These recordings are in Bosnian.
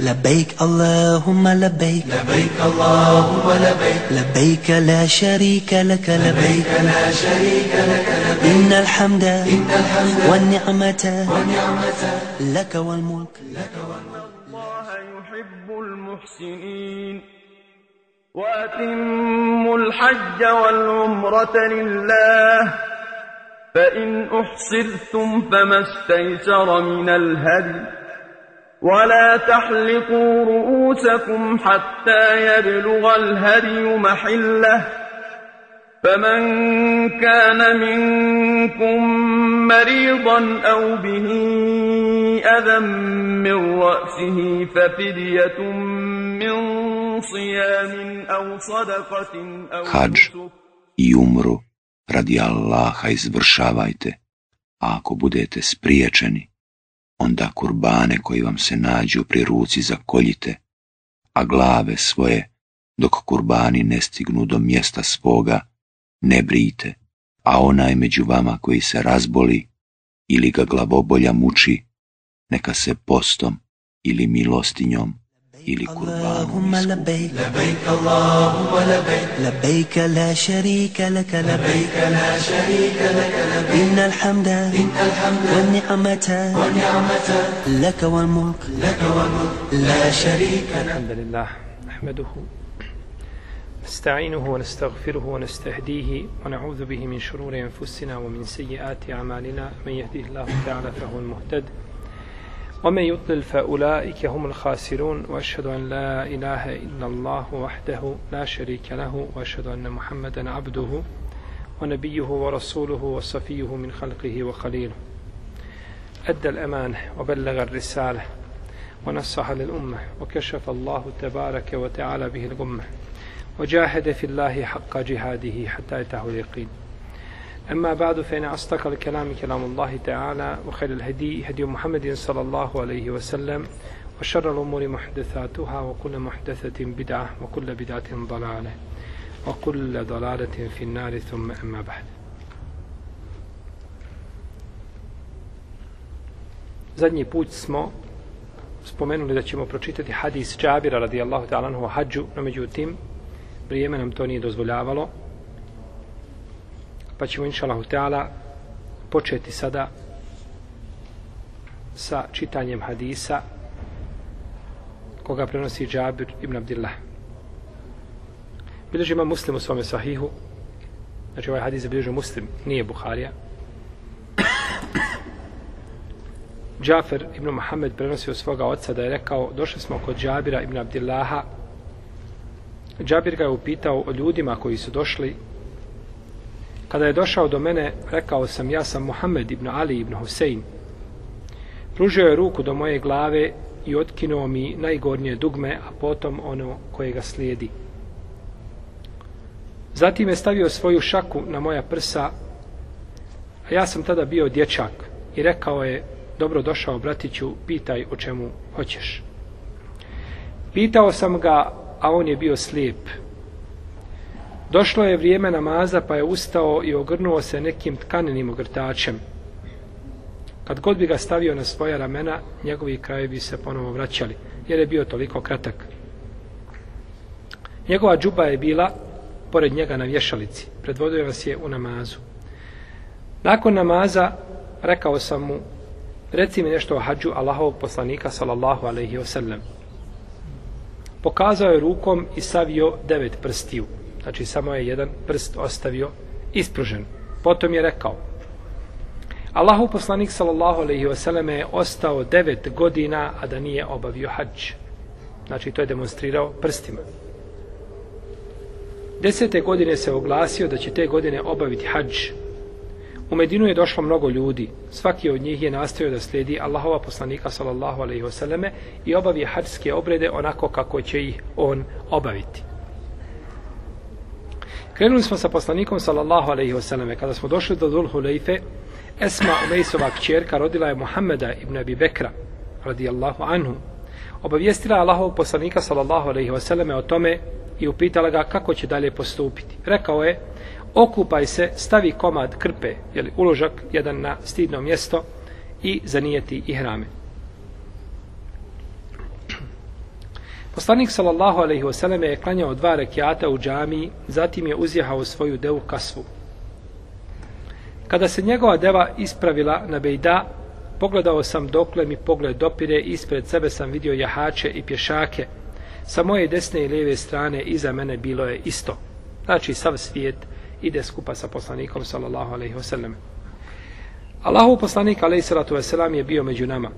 لبيك اللهم لبيك. لبيك اللهم لبيك. لبيك لا شريك لك لبيك لبيك. لا شريك لك لبيك. إن الحمد إن الحمد والنعمة والنعمة لك والملك. الله يحب المحسنين. وأتموا الحج والعمرة لله. فإن أحصرتم فما استيسر من الهدي. ولا تحلقوا رؤوسكم حتى يبلغ الهدي محله فمن كان منكم مريضا أو به أذى من رأسه ففدية من صيام أو صدقة أو Hadž نسك. I umru. Radi Allaha izvršavajte, a ako budete spriječeni, onda kurbane koji vam se nađu pri ruci zakoljite, a glave svoje, dok kurbani ne stignu do mjesta svoga, ne brijte, a onaj među vama koji se razboli ili ga glavobolja muči, neka se postom ili milostinjom kurbanom اللهم. لبيك. لبيك اللهم لبيك. لبيك لا شريك لك لبيك. لبيك لا شريك لك لبيك. إن الحمد إن الحمد والنعمة والنعمة لك والملك. لك والملك. لا شريك لك. الحمد لله نحمده نستعينه ونستغفره ونستهديه ونعوذ به من شرور أنفسنا ومن سيئات أعمالنا. من يهده الله تعالى فهو المهتد ومن يضلل فأولئك هم الخاسرون وأشهد أن لا إله إلا الله وحده لا شريك له وأشهد أن محمدا عبده ونبيه ورسوله وصفيه من خلقه وخليله. أدى الأمانة وبلغ الرسالة ونصح للأمة وكشف الله تبارك وتعالى به الغمة وجاهد في الله حق جهاده حتى أتاه اليقين. أما بعد فإن أصدق الكلام كلام الله تعالى وخير الهدي هدي محمد صلى الله عليه وسلم وشر الأمور محدثاتها وكل محدثة بدعة وكل بدعة ضلالة وكل ضلالة في النار ثم أما بعد. Zadnji put smo spomenuli da ćemo pročitati hadis Džabira radijallahu ta'ala anhu o hađu, no međutim, vrijeme nam to nije dozvoljavalo, pa ćemo inša Allahu ta'ala početi sada sa čitanjem hadisa koga prenosi Džabir ibn Abdillah. Bilježi ima muslim u svome sahihu, znači ovaj hadis je muslim, nije Buharija. Džafer ibn Muhammed prenosi od svoga oca da je rekao, došli smo kod Džabira ibn Abdillaha. Džabir ga je upitao o ljudima koji su došli. Kada je došao do mene, rekao sam, ja sam Muhammed ibn Ali ibn Husein. Pružio je ruku do moje glave i otkinuo mi najgornje dugme, a potom ono koje ga slijedi. Zatim je stavio svoju šaku na moja prsa, a ja sam tada bio dječak i rekao je, dobro došao bratiću, pitaj o čemu hoćeš. Pitao sam ga, a on je bio slijep. Došlo je vrijeme namaza, pa je ustao i ogrnuo se nekim tkanenim ogrtačem. Kad god bi ga stavio na svoja ramena, njegovi krajevi bi se ponovo vraćali, jer je bio toliko kratak. Njegova džuba je bila pored njega na vješalici. Predvodio vas je u namazu. Nakon namaza rekao sam mu, reci mi nešto o hađu Allahovog poslanika sallallahu alaihi wasallam. Pokazao je rukom i savio devet prstiju. Znači samo je jedan prst ostavio ispružen. Potom je rekao, Allahov poslanik sallallahu alaihi wasallam je ostao devet godina, a da nije obavio hađ. Znači to je demonstrirao prstima. Desete godine se oglasio da će te godine obaviti hađ. U Medinu je došlo mnogo ljudi. Svaki od njih je nastojao da slijedi Allahova poslanika sallallahu alaihi selleme i obavi hađske obrede onako kako će ih on obaviti. Krenuli smo sa poslanikom sallallahu alejhi ve selleme Kada smo došli do Dhul Hulejfe, Esma Umejsova kćerka rodila je Muhameda ibn Abi Bekra radijallahu anhu, obavijestila Allahovog poslanika sallallahu alejhi ve selleme o tome i upitala ga kako će dalje postupiti. Rekao je, okupaj se, stavi komad krpe, je uložak, jedan na stidno mjesto i zanijeti ihrame." Poslanik sallallahu alejhi ve selleme je klanjao dva rekiata u džamiji, zatim je uzjehao svoju devu kasvu. Kada se njegova deva ispravila na Bejda, pogledao sam dokle mi pogled dopire, ispred sebe sam vidio jahače i pješake. Sa moje desne i lijeve strane iza mene bilo je isto. Znači, sav svijet ide skupa sa poslanikom, sallallahu alaihi wasallam. Allahu poslanik, alaihi salatu wasallam, je bio među nama.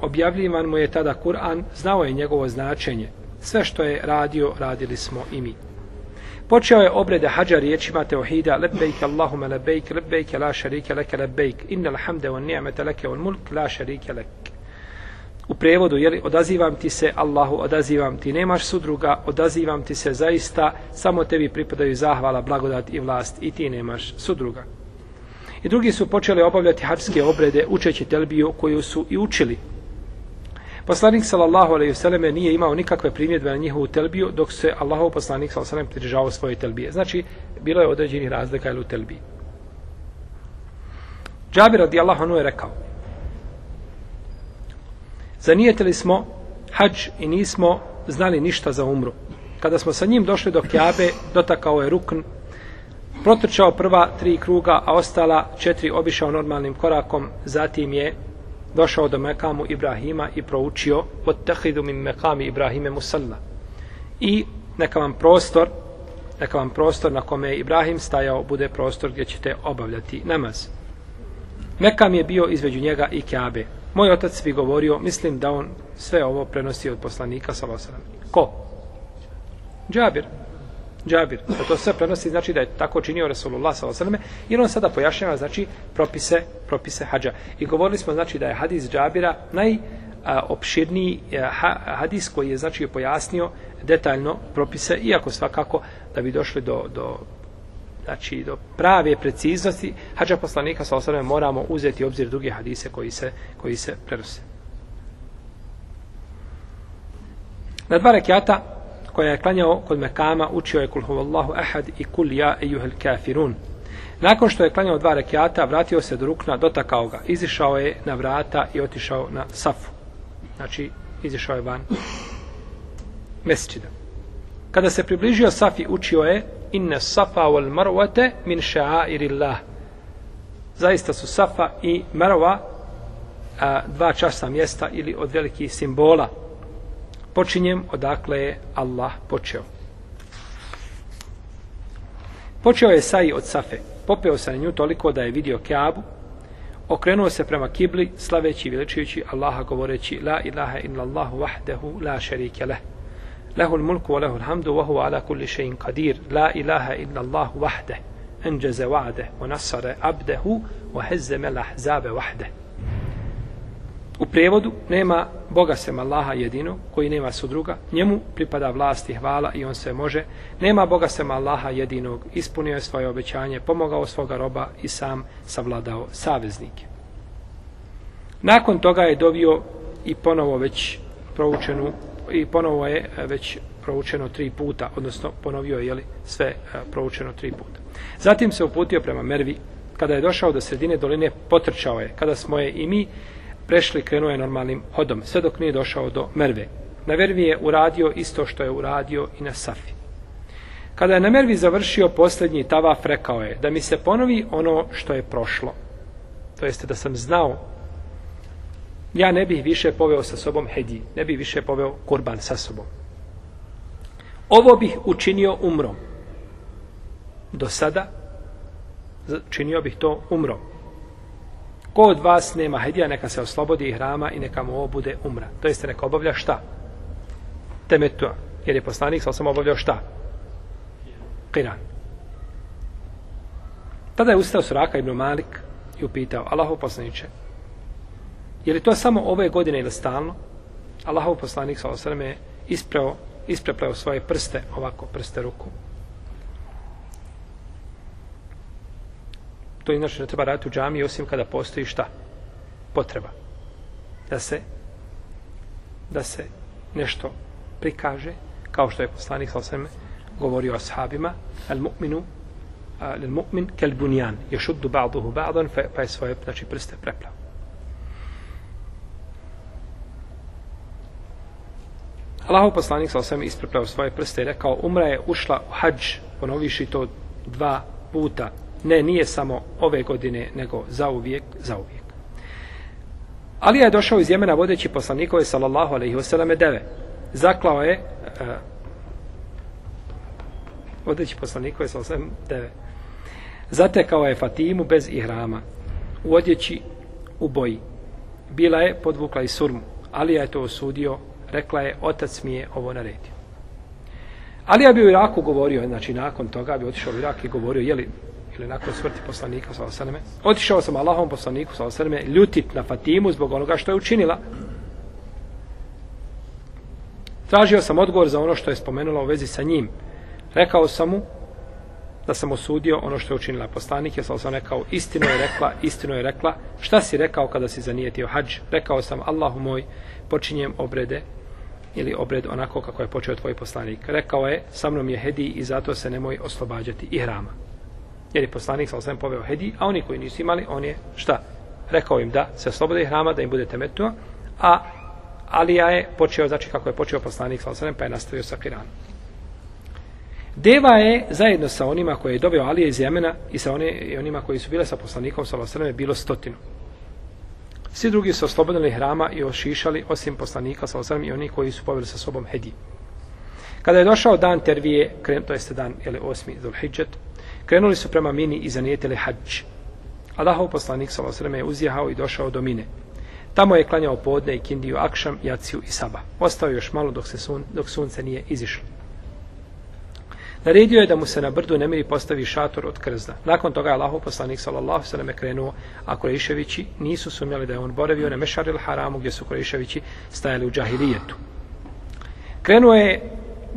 Objavljivan mu je tada Kur'an, znao je njegovo značenje. Sve što je radio, radili smo i mi. Počeo je obrede hađa riječima teohida lebejke Allahume lebejke lebejke la šarike leke lebejke innal hamde on nijamete leke on mulk la šarike leke. U prevodu, jeli, odazivam ti se Allahu, odazivam ti, nemaš sudruga, odazivam ti se zaista, samo tebi pripadaju zahvala, blagodat i vlast i ti nemaš sudruga. I drugi su počeli obavljati hađske obrede učeći telbiju koju su i učili. Poslanik sallallahu alejhi ve selleme nije imao nikakve primjedbe na njihovu telbiju dok se Allahov poslanik sallallahu alejhi ve sellem pridržavao svoje telbije. Znači bilo je određeni razlika u telbiji. Džabir radijallahu anhu je rekao: Zanijetili smo hađ i nismo znali ništa za umru. Kada smo sa njim došli do Kjabe, dotakao je rukn protrčao prva tri kruga, a ostala četiri obišao normalnim korakom, zatim je došao do mekamu Ibrahima i proučio od min mekami Ibrahime Musalla. I neka vam prostor, neka vam prostor na kome je Ibrahim stajao, bude prostor gdje ćete obavljati namaz. Mekam je bio između njega i Kjabe. Moj otac bi govorio, mislim da on sve ovo prenosi od poslanika sa Ko? Džabir. Džabir. Da to sve prenosi znači da je tako činio Resulullah s.a.v. I on sada pojašnjava znači propise, propise hađa. I govorili smo znači da je hadis Džabira naj opširniji hadis koji je znači pojasnio detaljno propise, iako svakako da bi došli do, do znači do prave preciznosti hađa poslanika sa osrame moramo uzeti obzir druge hadise koji se, koji se prenose. Na dva rekiata koja je klanjao kod Mekama, učio je kul huvallahu ahad i kul ja ejuhel kafirun. Nakon što je klanjao dva rekiata, vratio se do rukna, dotakao ga, izišao je na vrata i otišao na safu. Znači, izišao je van mesčida. Kada se približio safi, učio je inne safa wal marwate min sha'airillah. Zaista su safa i marwa a, dva časa mjesta ili od velikih simbola počinjem odakle je Allah počeo. Počeo je Saji od Safe, popeo se na nju toliko da je vidio Kjabu, okrenuo se prema kibli, slaveći i veličujući Allaha govoreći La ilaha illa Allahu wahdehu la sharike leh. Lehul mulku wa lehul hamdu wa huwa ala kulli shay'in qadir. La ilaha illa Allahu wahdeh. Enđeze wa'deh wa nasare abdehu wa hezzeme lahzabe wahdeh. U prevodu nema Boga sem Allaha jedino, koji nema sudruga, njemu pripada vlast i hvala i on sve može. Nema Boga sem Allaha jedinog, ispunio je svoje obećanje, pomogao svoga roba i sam savladao saveznike. Nakon toga je dovio i ponovo već proučenu i ponovo je e, već proučeno tri puta, odnosno ponovio je jeli, sve e, proučeno tri puta. Zatim se uputio prema Mervi, kada je došao do sredine doline, potrčao je, kada smo je i mi prešli, krenuo je normalnim hodom, sve dok nije došao do Merve. Na Mervi je uradio isto što je uradio i na Safi. Kada je na Mervi završio posljednji tavaf, rekao je da mi se ponovi ono što je prošlo. To jeste da sam znao ja ne bih više poveo sa sobom hedji, ne bih više poveo kurban sa sobom. Ovo bih učinio umrom. Do sada činio bih to umrom. Ko od vas nema hedija, neka se oslobodi hrama i neka mu ovo bude umra. To jeste neka obavlja šta? Temetua. Jer je poslanik sa osam obavljao šta? Qiran. Tada je ustao Suraka ibn Malik i upitao, Allahu poslaniče, je li to samo ove godine ili stalno? Allahu poslanik sa osam je ispreo, isprepleo svoje prste, ovako prste ruku, To inače ne treba raditi u džami osim kada postoji šta? Potreba. da se da se nešto prikaže kao što je poslanik sa osvrme govorio o sahabima al mu'minu al mu'min kal bunyan yashuddu ba'duhu ba'dan pa fa, pa je svoje znači prste preplao Allahov poslanik sa osvrme ispreplao svoje prste i rekao umra je ušla u hadž ponoviši to dva puta ne nije samo ove godine nego za uvijek za uvijek Ali je došao iz Jemena vodeći poslanikove sallallahu alaihi wasallam deve. Zaklao je uh, vodeći poslanikove sallallahu alaihi wasallam deve. Zatekao je Fatimu bez ihrama u odjeći u boji. Bila je podvukla i surmu. Ali je to osudio. Rekla je, otac mi je ovo naredio. Ali ja bi u Iraku govorio, znači nakon toga bi otišao u Irak i govorio, jeli, ili nakon smrti poslanika sa osaneme, otišao sam Allahom poslaniku sa osaneme ljutit na Fatimu zbog onoga što je učinila. Tražio sam odgovor za ono što je spomenula u vezi sa njim. Rekao sam mu da sam osudio ono što je učinila poslanik, Ja sam rekao, istino je rekla, istino je rekla, šta si rekao kada si zanijetio hađ? Rekao sam, Allahu moj, počinjem obrede ili obred onako kako je počeo tvoj poslanik. Rekao je, sa mnom je hedi i zato se nemoj oslobađati i hrama jer je poslanik sa osvijem poveo hedij, a oni koji nisu imali, on je šta? Rekao im da se oslobode hrama, da im bude temetua, a Alija je počeo, znači kako je počeo poslanik sa osvijem, pa je nastavio sa Kiranom. Deva je zajedno sa onima koje je dobio Alija iz Jemena i sa one, i onima koji su bile sa poslanikom sa osvijem, bilo stotinu. Svi drugi su oslobodili hrama i ošišali osim poslanika sa osvijem i oni koji su poveli sa sobom hedij. Kada je došao dan Tervije, to jeste dan, jel, osmi Zulhidžet, Krenuli su prema Mini i zanijetili hađ. Allahov poslanik sa osreme je uzjehao i došao do Mine. Tamo je klanjao podne i kindiju Akšam, Jaciju i Saba. Ostao još malo dok, se sun, dok sunce nije izišlo. Naredio je da mu se na brdu Nemiri postavi šator od krzda. Nakon toga je Allahov poslanik sallallahu sallam krenuo, a Kureševići nisu sumjali da je on boravio na Mešaril Haramu gdje su Kureševići stajali u džahilijetu. Krenuo je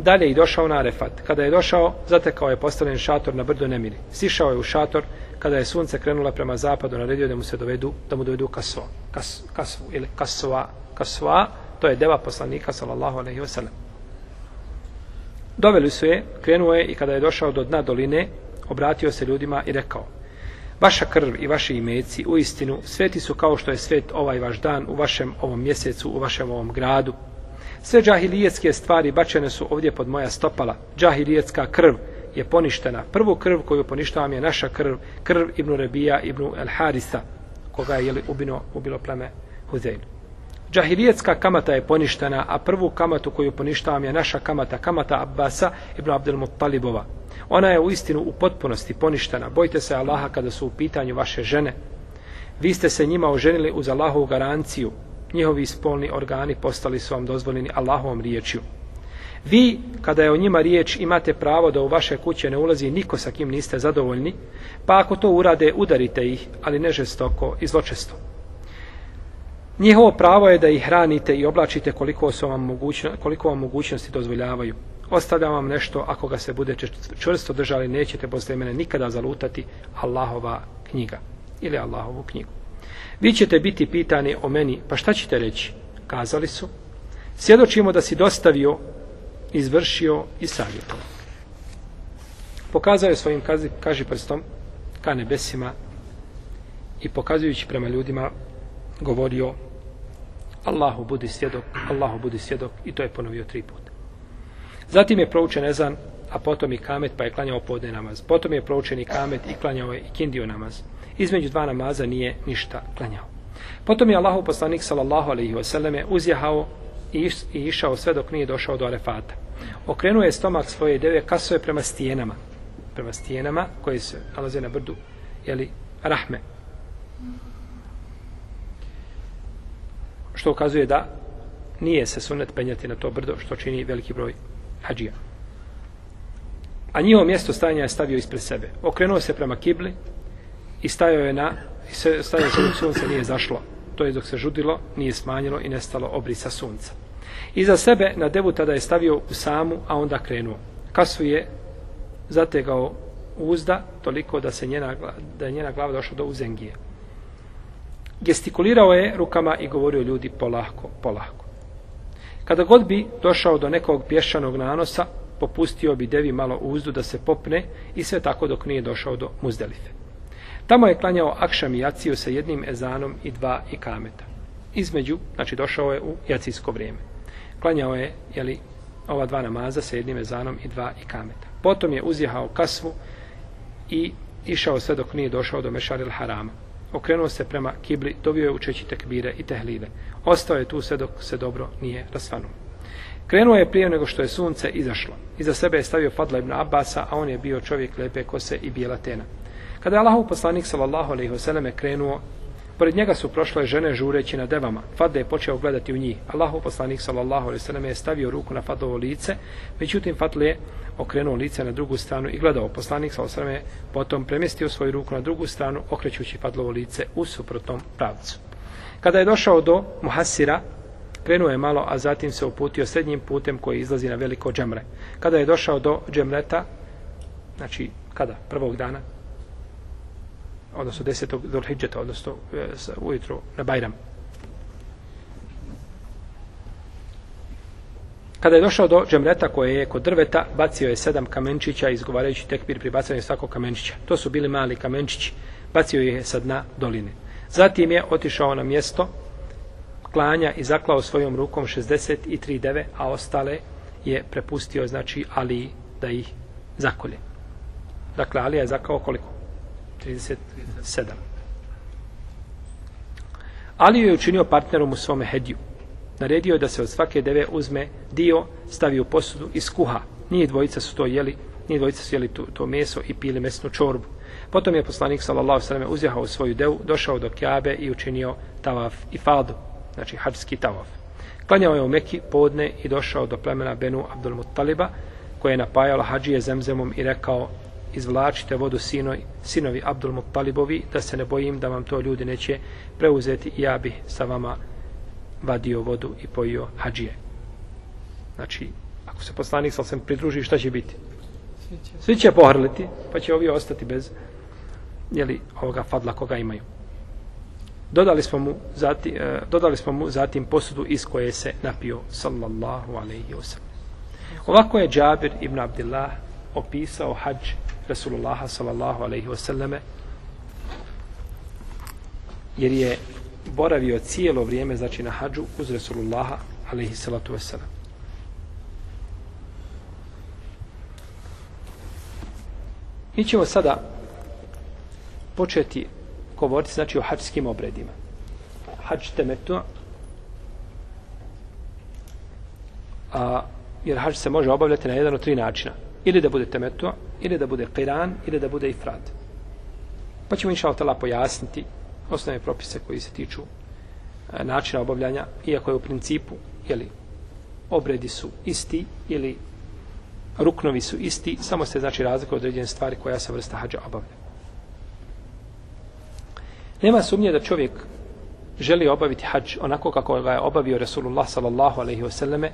dalje i došao na Arefat. Kada je došao, zatekao je postavljen šator na brdo Nemiri. Sišao je u šator, kada je sunce krenulo prema zapadu, naredio da mu se dovedu, da mu dovedu kasvo, kas, kasvu ili kasva, kasva, to je deva poslanika, sallallahu alejhi ve sellem. Doveli su je, krenuo je i kada je došao do dna doline, obratio se ljudima i rekao, Vaša krv i vaši imeci u istinu sveti su kao što je svet ovaj vaš dan u vašem ovom mjesecu, u vašem ovom gradu, Sve džahilijetske stvari bačene su ovdje pod moja stopala. Džahilijetska krv je poništena. Prvu krv koju poništavam je naša krv, krv Ibnu Rebija, Ibnu El Harisa, koga je jeli, ubino, ubilo pleme Huzein. Džahilijetska kamata je poništena, a prvu kamatu koju poništavam je naša kamata, kamata Abbasa ibn Abdel Muttalibova. Ona je u istinu u potpunosti poništena. Bojte se Allaha kada su u pitanju vaše žene. Vi ste se njima oženili uz Allahovu garanciju, njihovi spolni organi postali su vam dozvoljeni Allahovom riječju. Vi, kada je o njima riječ, imate pravo da u vaše kuće ne ulazi niko sa kim niste zadovoljni, pa ako to urade, udarite ih, ali ne žestoko i zločesto. Njihovo pravo je da ih hranite i oblačite koliko, su vam, mogućno, koliko vam mogućnosti dozvoljavaju. Ostavljam vam nešto, ako ga se bude čvrsto držali, nećete posle mene nikada zalutati Allahova knjiga ili Allahovu knjigu. Vi ćete biti pitani o meni, pa šta ćete reći? Kazali su, svjedočimo da si dostavio, izvršio i savjeto. Pokazao je svojim kaži, kaži prstom ka nebesima i pokazujući prema ljudima govorio Allahu budi svjedok, Allahu budi svjedok i to je ponovio tri puta. Zatim je proučen ezan, a potom i kamet pa je klanjao podne namaz. Potom je proučen i kamet i klanjao je i kindio namaz između dva namaza nije ništa klanjao. Potom je Allahov poslanik sallallahu alejhi ve selleme uzjahao i, i išao sve dok nije došao do Arefata. Okrenuo je stomak svoje deve kasove prema stijenama, prema stijenama koje se nalaze na brdu, jeli, Rahme. Što ukazuje da nije se sunet penjati na to brdo što čini veliki broj hađija. A njihovo mjesto stajanja je stavio ispred sebe. Okrenuo se prema kibli, i stajao je na i se stajao se dok sunce nije zašlo to je dok se žudilo nije smanjilo i nestalo obrisa sunca iza sebe na devu tada je stavio u samu a onda krenuo kasu je zategao uzda toliko da se njena, da je njena glava došla do uzengije Gestikulirao je rukama i govorio ljudi polako, polako. Kada god bi došao do nekog pješčanog nanosa, popustio bi devi malo uzdu da se popne i sve tako dok nije došao do muzdelife. Tamo je klanjao akšam i jaciju sa jednim ezanom i dva ikameta. Između, znači došao je u jacijsko vrijeme. Klanjao je, jeli, ova dva namaza sa jednim ezanom i dva ikameta. Potom je uzjehao kasvu i išao sve dok nije došao do Mešaril Harama. Okrenuo se prema kibli, dovio je učeći tekbire i tehlile. Ostao je tu sve dok se dobro nije rasvanuo. Krenuo je prije nego što je sunce izašlo. Iza sebe je stavio Fadla ibn Abasa, a on je bio čovjek lepe kose i bijela tena. Kada je Allahov poslanik sallallahu alejhi ve selleme krenuo, pored njega su prošle žene žureći na devama. Fadda je počeo gledati u njih. Allahov poslanik sallallahu alejhi ve selleme je stavio ruku na Fadovo lice, međutim Fadle je okrenuo lice na drugu stranu i gledao. Poslanik sallallahu alejhi ve selleme potom premjestio svoju ruku na drugu stranu, okrećući Fadlovo lice u suprotnom pravcu. Kada je došao do Muhasira, krenuo je malo, a zatim se uputio srednjim putem koji izlazi na veliko džemre. Kada je došao do džemreta, znači, kada? Prvog dana, odnosno desetog Dhulhidžeta, odnosno e, ujutro na Bajram. Kada je došao do džemreta koje je kod drveta, bacio je sedam kamenčića, izgovarajući tekbir pri bacanju svakog kamenčića. To su bili mali kamenčići. Bacio je sa dna doline. Zatim je otišao na mjesto klanja i zaklao svojom rukom 63 deve, a ostale je prepustio, znači, Ali da ih zakolje. Dakle, Ali je zakao koliko? 37. Ali je učinio partnerom u svome hediju. Naredio je da se od svake deve uzme dio, stavi u posudu i skuha. Nije dvojica su to jeli, nije dvojica su jeli to, to meso i pili mesnu čorbu. Potom je poslanik sallallahu sallam uzjahao svoju devu, došao do Kjabe i učinio tavaf i fadu, znači hađski tavaf. Klanjao je u Meki podne i došao do plemena Benu Abdul Muttaliba, koje je napajalo hađije zemzemom i rekao, izvlačite vodu sinoj, sinovi Abdul Muttalibovi, da se ne bojim da vam to ljudi neće preuzeti i ja bih sa vama vadio vodu i pojio hađije. Znači, ako se poslanik sal sam pridruži, šta će biti? Svi će pohrliti, pa će ovi ostati bez jeli, ovoga fadla koga imaju. Dodali smo mu zatim, e, dodali smo mu zatim posudu iz koje se napio sallallahu alejhi ve sellem. Ovako je Džabir ibn Abdullah opisao hadž Resulullaha sallallahu alejhi ve selleme jer je boravio cijelo vrijeme znači na hadžu uz Resulullaha alaihi salatu wasallam. Mi ćemo sada početi govoriti znači o hađskim obredima. Hađ temetu a, jer hađ se može obavljati na jedan od tri načina. Ili da bude temetu, ili da bude qiran, ili da bude ifrad. Pa ćemo inša Allah pojasniti osnovne propise koji se tiču e, načina obavljanja, iako je u principu jeli, obredi su isti ili ruknovi su isti, samo se znači razlika određene stvari koja se vrsta hađa obavlja. Nema sumnje da čovjek želi obaviti hađ onako kako ga je obavio Resulullah sallallahu alaihi wasallame,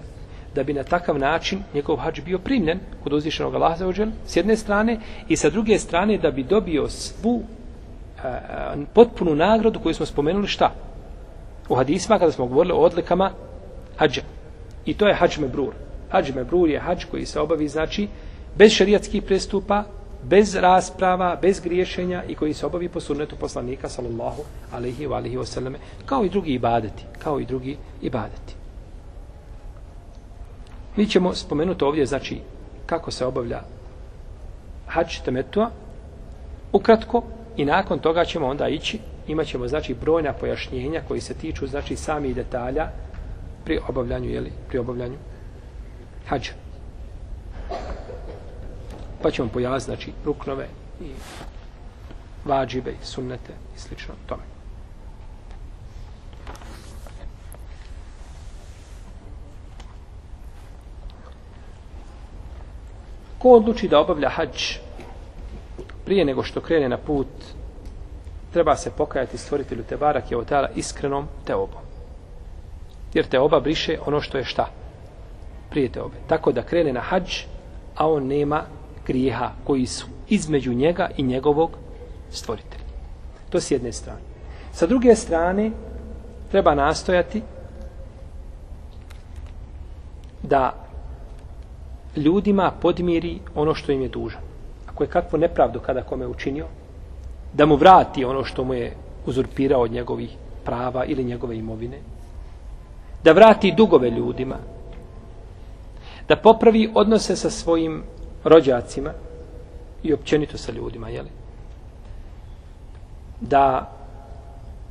da bi na takav način njegov hađ bio primljen kod uzvišenog Allaha za ođel, s jedne strane, i sa druge strane da bi dobio svu a, a, potpunu nagradu koju smo spomenuli šta? U hadisma kada smo govorili o odlikama hađa. I to je hađ mebrur. Hađ mebrur je hađ koji se obavi, znači, bez šarijatskih prestupa, bez rasprava, bez griješenja i koji se obavi po sunnetu poslanika sallallahu alaihi wa alaihi wa sallame, kao i drugi ibadeti, kao i drugi ibadeti. Mi ćemo spomenuti ovdje, znači, kako se obavlja hač temetua, ukratko, i nakon toga ćemo onda ići, imat ćemo, znači, brojna pojašnjenja koji se tiču, znači, samih detalja pri obavljanju, jeli, pri obavljanju hađa pa ćemo pojasniti znači ruknove i vađibe i sunnete i slično tome. Ko odluči da obavlja hađ prije nego što krene na put, treba se pokajati stvoritelju te barak je otala iskrenom teobom. Jer te oba briše ono što je šta? Prije te obe. Tako da krene na hađ, a on nema grijeha koji su između njega i njegovog stvoritelja. To s jedne strane. Sa druge strane, treba nastojati da ljudima podmiri ono što im je dužan. Ako je kakvo nepravdu kada kome učinio, da mu vrati ono što mu je uzurpirao od njegovih prava ili njegove imovine, da vrati dugove ljudima, da popravi odnose sa svojim rođacima i općenito sa ljudima, jeli? Da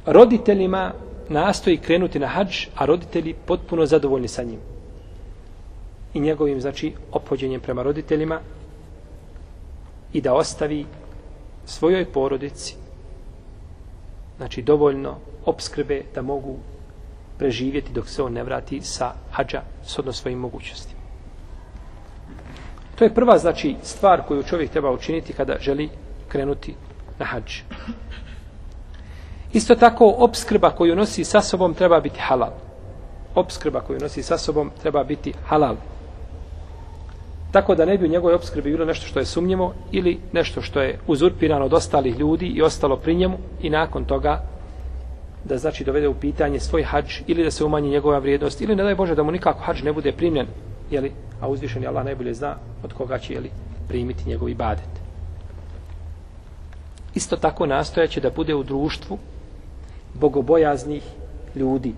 roditeljima nastoji krenuti na hađ, a roditelji potpuno zadovoljni sa njim. I njegovim, znači, opođenjem prema roditeljima i da ostavi svojoj porodici znači dovoljno obskrbe da mogu preživjeti dok se on ne vrati sa hađa s odno svojim mogućnostima. To je prva znači stvar koju čovjek treba učiniti kada želi krenuti na hađ. Isto tako obskrba koju nosi sa sobom treba biti halal. Obskrba koju nosi sa sobom treba biti halal. Tako da ne bi u njegovoj obskrbi bilo nešto što je sumnjivo ili nešto što je uzurpirano od ostalih ljudi i ostalo pri njemu i nakon toga da znači dovede u pitanje svoj hađ ili da se umanji njegova vrijednost ili ne daj Bože da mu nikako hađ ne bude primljen jeli, a uzvišen je Allah najbolje zna od koga će jeli, primiti njegov ibadet. Isto tako nastojaće da bude u društvu bogobojaznih ljudi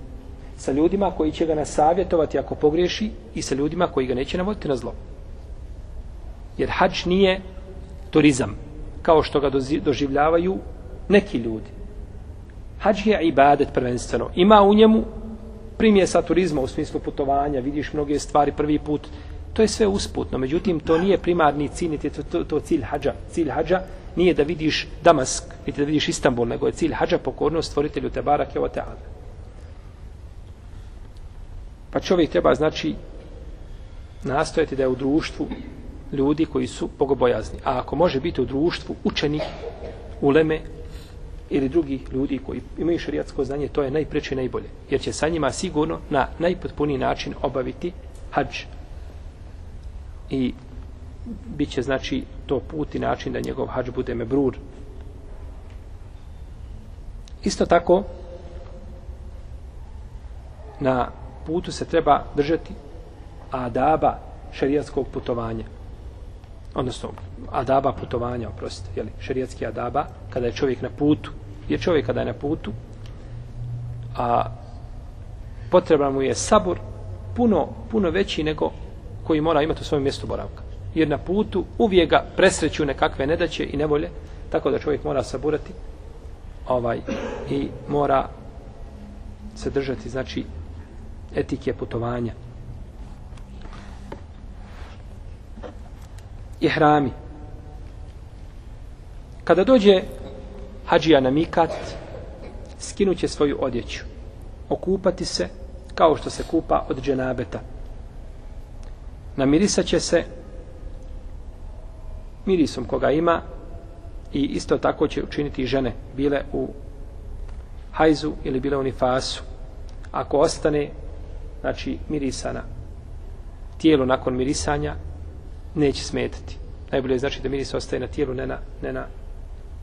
sa ljudima koji će ga nasavjetovati ako pogriješi i sa ljudima koji ga neće navoditi na zlo. Jer hađ nije turizam, kao što ga doživljavaju neki ljudi. Hađ je ibadet prvenstveno. Ima u njemu primjesa turizma u smislu putovanja, vidiš mnoge stvari prvi put. To je sve usputno. Međutim, to nije primarni cilj, niti to, to, to cilj hađa. Cilj hađa nije da vidiš Damask, niti da vidiš Istanbul, nego je cilj hađa pokornost stvoritelju Tebara Kevoteana. Pa čovjek treba, znači, nastojati da je u društvu ljudi koji su bogobojazni. A ako može biti u društvu učenih, uleme ili drugih ljudi koji imaju šerijatsko znanje, to je najpreće i najbolje. Jer će sa njima sigurno na najpotpuniji način obaviti hađ. I bit će znači to put i način da njegov hađ bude mebrur. Isto tako na putu se treba držati adaba šarijatskog putovanja odnosno adaba putovanja, oprostite, jeli, šerijatski adaba, kada je čovjek na putu, jer čovjek kada je na putu, a potreban mu je sabor puno, puno veći nego koji mora imati u svojem mjestu boravka. Jer na putu uvijek ga presreću nekakve nedaće i nevolje, tako da čovjek mora saburati ovaj, i mora se držati, znači, etike putovanja. Ihrami. Kada dođe hađija na mikat, skinuće svoju odjeću, okupati se kao što se kupa od dženabeta. Namirisat će se mirisom koga ima i isto tako će učiniti žene, bile u hajzu ili bile u nifasu. Ako ostane, znači mirisana tijelo nakon mirisanja, neće smetati. Najbolje je znači da miris ostaje na tijelu, ne na, ne na,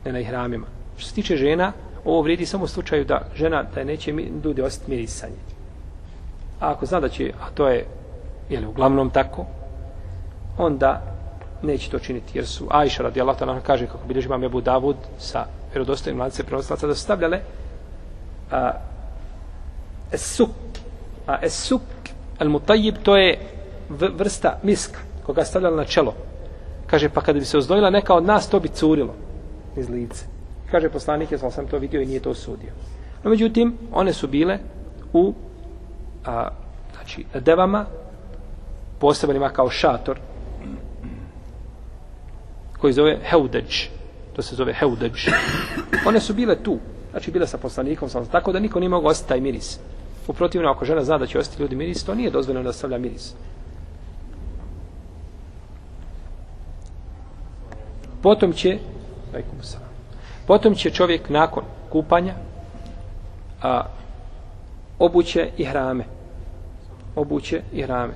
ne na ihramima. Što se tiče žena, ovo vrijedi samo u slučaju da žena, da neće ljudi ostati mirisanje. A ako zna da će, a to je, jeli, uglavnom tako, onda neće to činiti. Jer su Ajša radi Allah ta'ala kaže, kako bilježi imam Ebu Davud sa vjerodostojnim lance prenoslaca, da su stavljale a, esuk, a esuk, al mutajib, to je vrsta miska koga stavljala na čelo. Kaže, pa kada bi se ozdojila neka od nas, to bi curilo iz lice. Kaže poslanik, je sam to vidio i nije to osudio. No, međutim, one su bile u a, znači, devama, posebanima kao šator, koji zove Heudeđ. To se zove Heudeđ. One su bile tu, znači bile sa poslanikom, sam, tako da niko nije mogao ostati taj miris. Uprotivno, ako žena zna da će ostati ljudi miris, to nije dozvoljeno da stavlja miris. Potom će potom će čovjek nakon kupanja a, obuće i hrame. Obuće i hrame.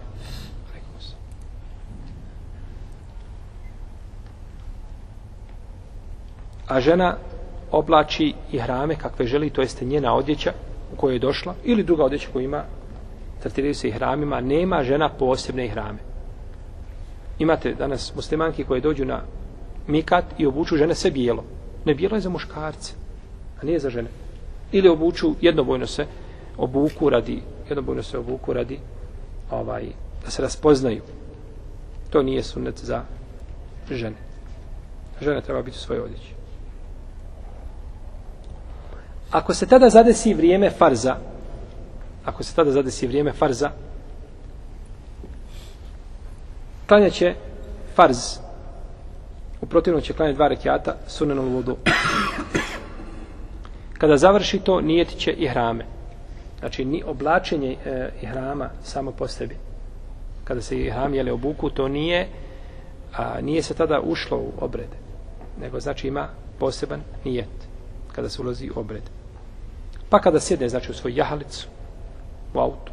A žena oblači i hrame kakve želi, to jeste njena odjeća u kojoj je došla, ili druga odjeća koju ima, tretiraju se i hramima, nema žena posebne i hrame. Imate danas muslimanki koje dođu na mikat i obuču žene sve bijelo. Ne bijelo je za muškarce, a nije za žene. Ili obuču jednobojno se obuku radi, jednobojno se obuku radi ovaj, da se raspoznaju. To nije sunnet za žene. Žena treba biti u svojoj odjeći. Ako se tada zadesi vrijeme farza, ako se tada zadesi vrijeme farza, klanja će farz. U protivnom će klanjati dva rekiata sunenom vodu. Kada završi to, nijeti će i hrame. Znači, ni oblačenje e, i hrama samo po sebi. Kada se i hram jele obuku, to nije, a, nije se tada ušlo u obred. Nego, znači, ima poseban nijet kada se ulazi u obred. Pa kada sjede, znači, u svoj jahalicu, u autu,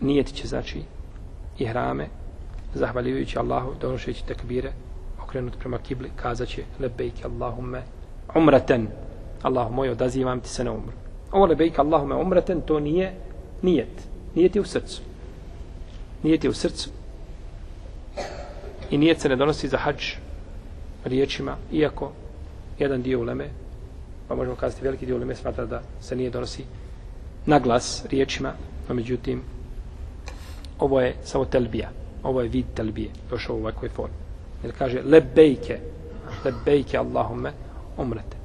nijeti će, znači, i hrame, zahvaljujući Allahu, donošeći tekbire, okrenut prema kibli, kazat će, lebejke Allahumme, umraten, Allahu moj, odazivam ti se na umru. Ovo lebejke Allahumme, umraten, to nije nijet. Nijet je u srcu. Nijet je u srcu. I nijet se ne donosi za hađ riječima, iako jedan dio uleme, pa možemo kazati veliki dio uleme, smatra da se nije donosi na glas riječima, no međutim, ovo je samo telbija. Ovo je vid talbije, Došao u ovakvoj formi. Jer kaže, lebejke, lebejke Allahumme, umrete.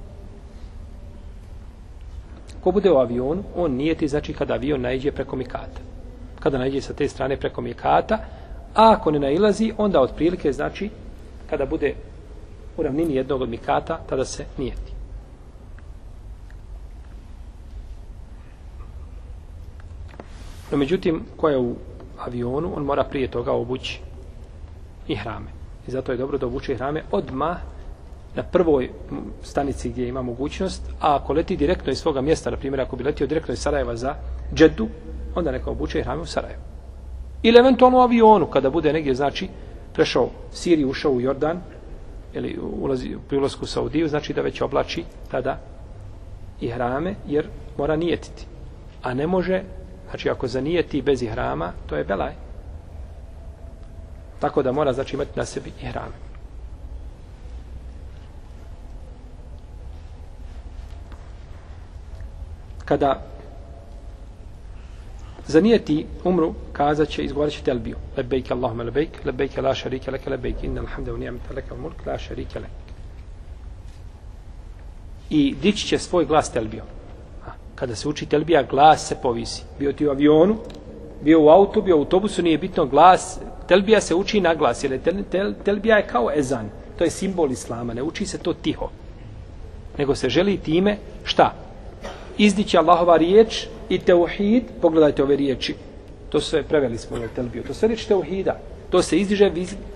Ko bude u avionu, on nije ti znači kada avion najđe preko mikata. Kada najđe sa te strane preko mikata, a ako ne nailazi, onda otprilike znači kada bude u ravnini jednog od mikata, tada se nijeti. No međutim, ko je u avionu, on mora prije toga obući i hrame. I zato je dobro da obuče hrame odmah na prvoj stanici gdje ima mogućnost, a ako leti direktno iz svoga mjesta, na primjer ako bi letio direktno iz Sarajeva za Džedu, onda neka obuče hrame u Sarajevu. Ili eventualno u avionu, kada bude negdje, znači, prešao Siriju, ušao u Jordan, ili ulazi u ulasku u Saudiju, znači da već oblači tada i hrame, jer mora nijetiti. A ne može, znači ako zanijeti bez ihrama, to je belaj. Tako da mora, znači, imati na sebi ihram. kada zanijeti umru, kazat će, izgovarat će telbiju. Lebejke Allahumma lebejk, lebejke la šarike leke lebejke inna alhamda unijamita leke al mulk, la šarike leke. I dići će svoj glas telbijom. Kada se uči telbija, glas se povisi. Bio ti u avionu, bio u autu, bio u autobusu, nije bitno glas. Telbija se uči na glas, jer tel, tel, telbija je kao ezan. To je simbol islama, ne uči se to tiho. Nego se želi time, šta? izdići Allahova riječ i teuhid, pogledajte ove riječi, to sve preveli smo u telbiju, to sve riječi teuhida, to se izdiže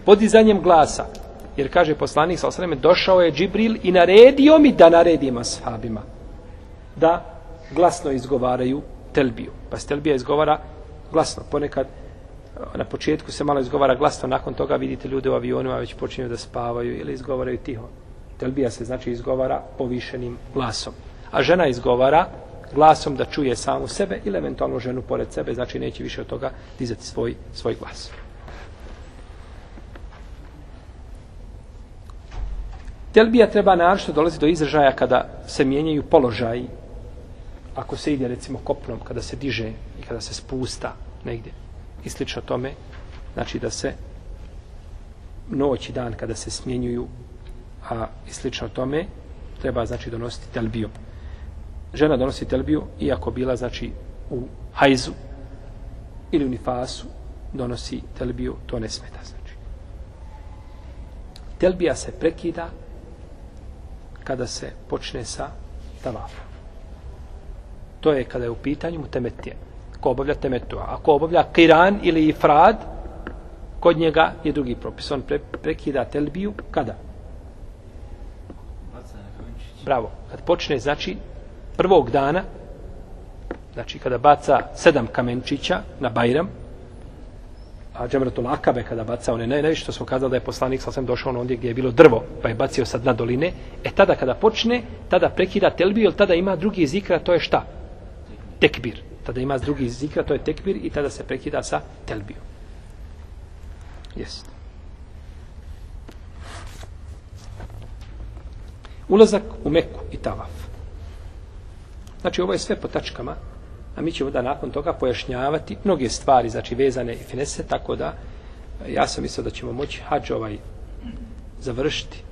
podizanjem glasa, jer kaže poslanik sa osreme, došao je Džibril i naredio mi da naredim ashabima da glasno izgovaraju telbiju. Pa se telbija izgovara glasno. Ponekad eh, na početku se malo izgovara glasno, nakon toga vidite ljude u avionima već počinju da spavaju ili izgovaraju tiho. Telbija se znači izgovara povišenim glasom a žena izgovara glasom da čuje samu sebe ili eventualno ženu pored sebe, znači neće više od toga dizati svoj, svoj glas. Telbija treba naravno dolazi do izražaja kada se mijenjaju položaji, ako se ide recimo kopnom, kada se diže i kada se spusta negdje i slično tome, znači da se noć i dan kada se smjenjuju a i slično tome, treba znači donositi telbiju žena donosi telbiju, iako bila, znači, u hajzu ili u nifasu, donosi telbiju, to ne smeta, znači. Telbija se prekida kada se počne sa tavafom. To je kada je u pitanju mu temetije. Ko obavlja temetua. Ako obavlja kiran ili ifrad, kod njega je drugi propis. On pre, prekida telbiju kada? Bravo. Kad počne, znači, prvog dana, znači kada baca sedam kamenčića na Bajram, a Džemretul Akabe kada baca one najviše što smo kazali da je poslanik sasvim došao on ondje gdje je bilo drvo pa je bacio sad na doline e tada kada počne tada prekida telbiju jer tada ima drugi zikra to je šta tekbir. Tada ima drugi zikra to je tekbir i tada se prekida sa telbijom jest. Ulazak u Meku i Tavaf. Znači ovo je sve po tačkama a mi ćemo da nakon toga pojašnjavati mnoge stvari, znači vezane i finese, tako da ja sam mislio da ćemo moći hađ ovaj završiti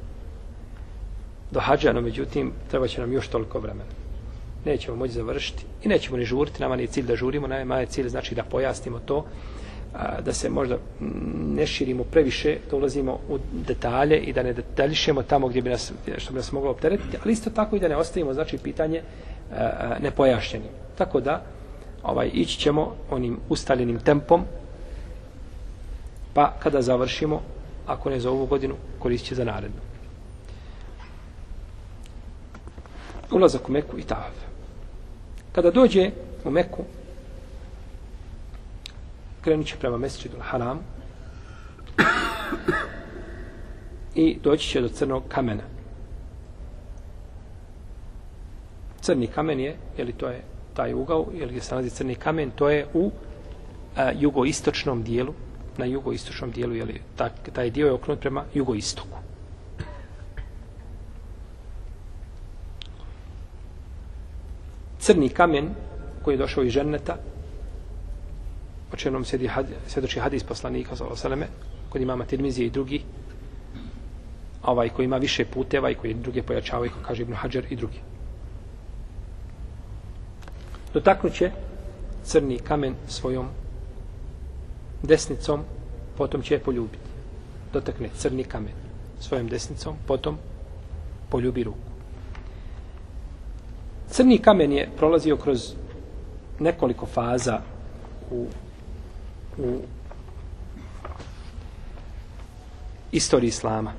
do hađa, no međutim treba će nam još toliko vremena. Nećemo moći završiti i nećemo ni žuriti, nama nije cilj da žurimo, nama je cilj znači da pojasnimo to, a, da se možda mm, ne širimo previše, da ulazimo u detalje i da ne detaljišemo tamo gdje bi nas, što bi nas moglo opteretiti, ali isto tako i da ne ostavimo znači pitanje a, nepojašnjenim. Tako da ovaj ići ćemo onim ustaljenim tempom pa kada završimo ako ne za ovu godinu koristit će za narednu. Ulazak u Meku i Tavav. Kada dođe u Meku krenut će prema Mesečidu Haram i doći će do crnog kamena. Crni kamen je, je li to je taj ugao, ili gdje se nalazi crni kamen, to je u a, jugoistočnom dijelu, na jugoistočnom dijelu, jeli, ta, taj dio je okrenut prema jugoistoku. Crni kamen koji je došao iz ženeta, o čemu nam sjedi had, svjedoči hadis poslanika, sallam, kod imama Tirmizije i drugi, ovaj koji ima više puteva i koji druge pojačavaju, kao kaže Ibn Hajar i drugi dotaknut će crni kamen svojom desnicom, potom će je poljubiti. Dotakne crni kamen svojom desnicom, potom poljubi ruku. Crni kamen je prolazio kroz nekoliko faza u, u istoriji Islama.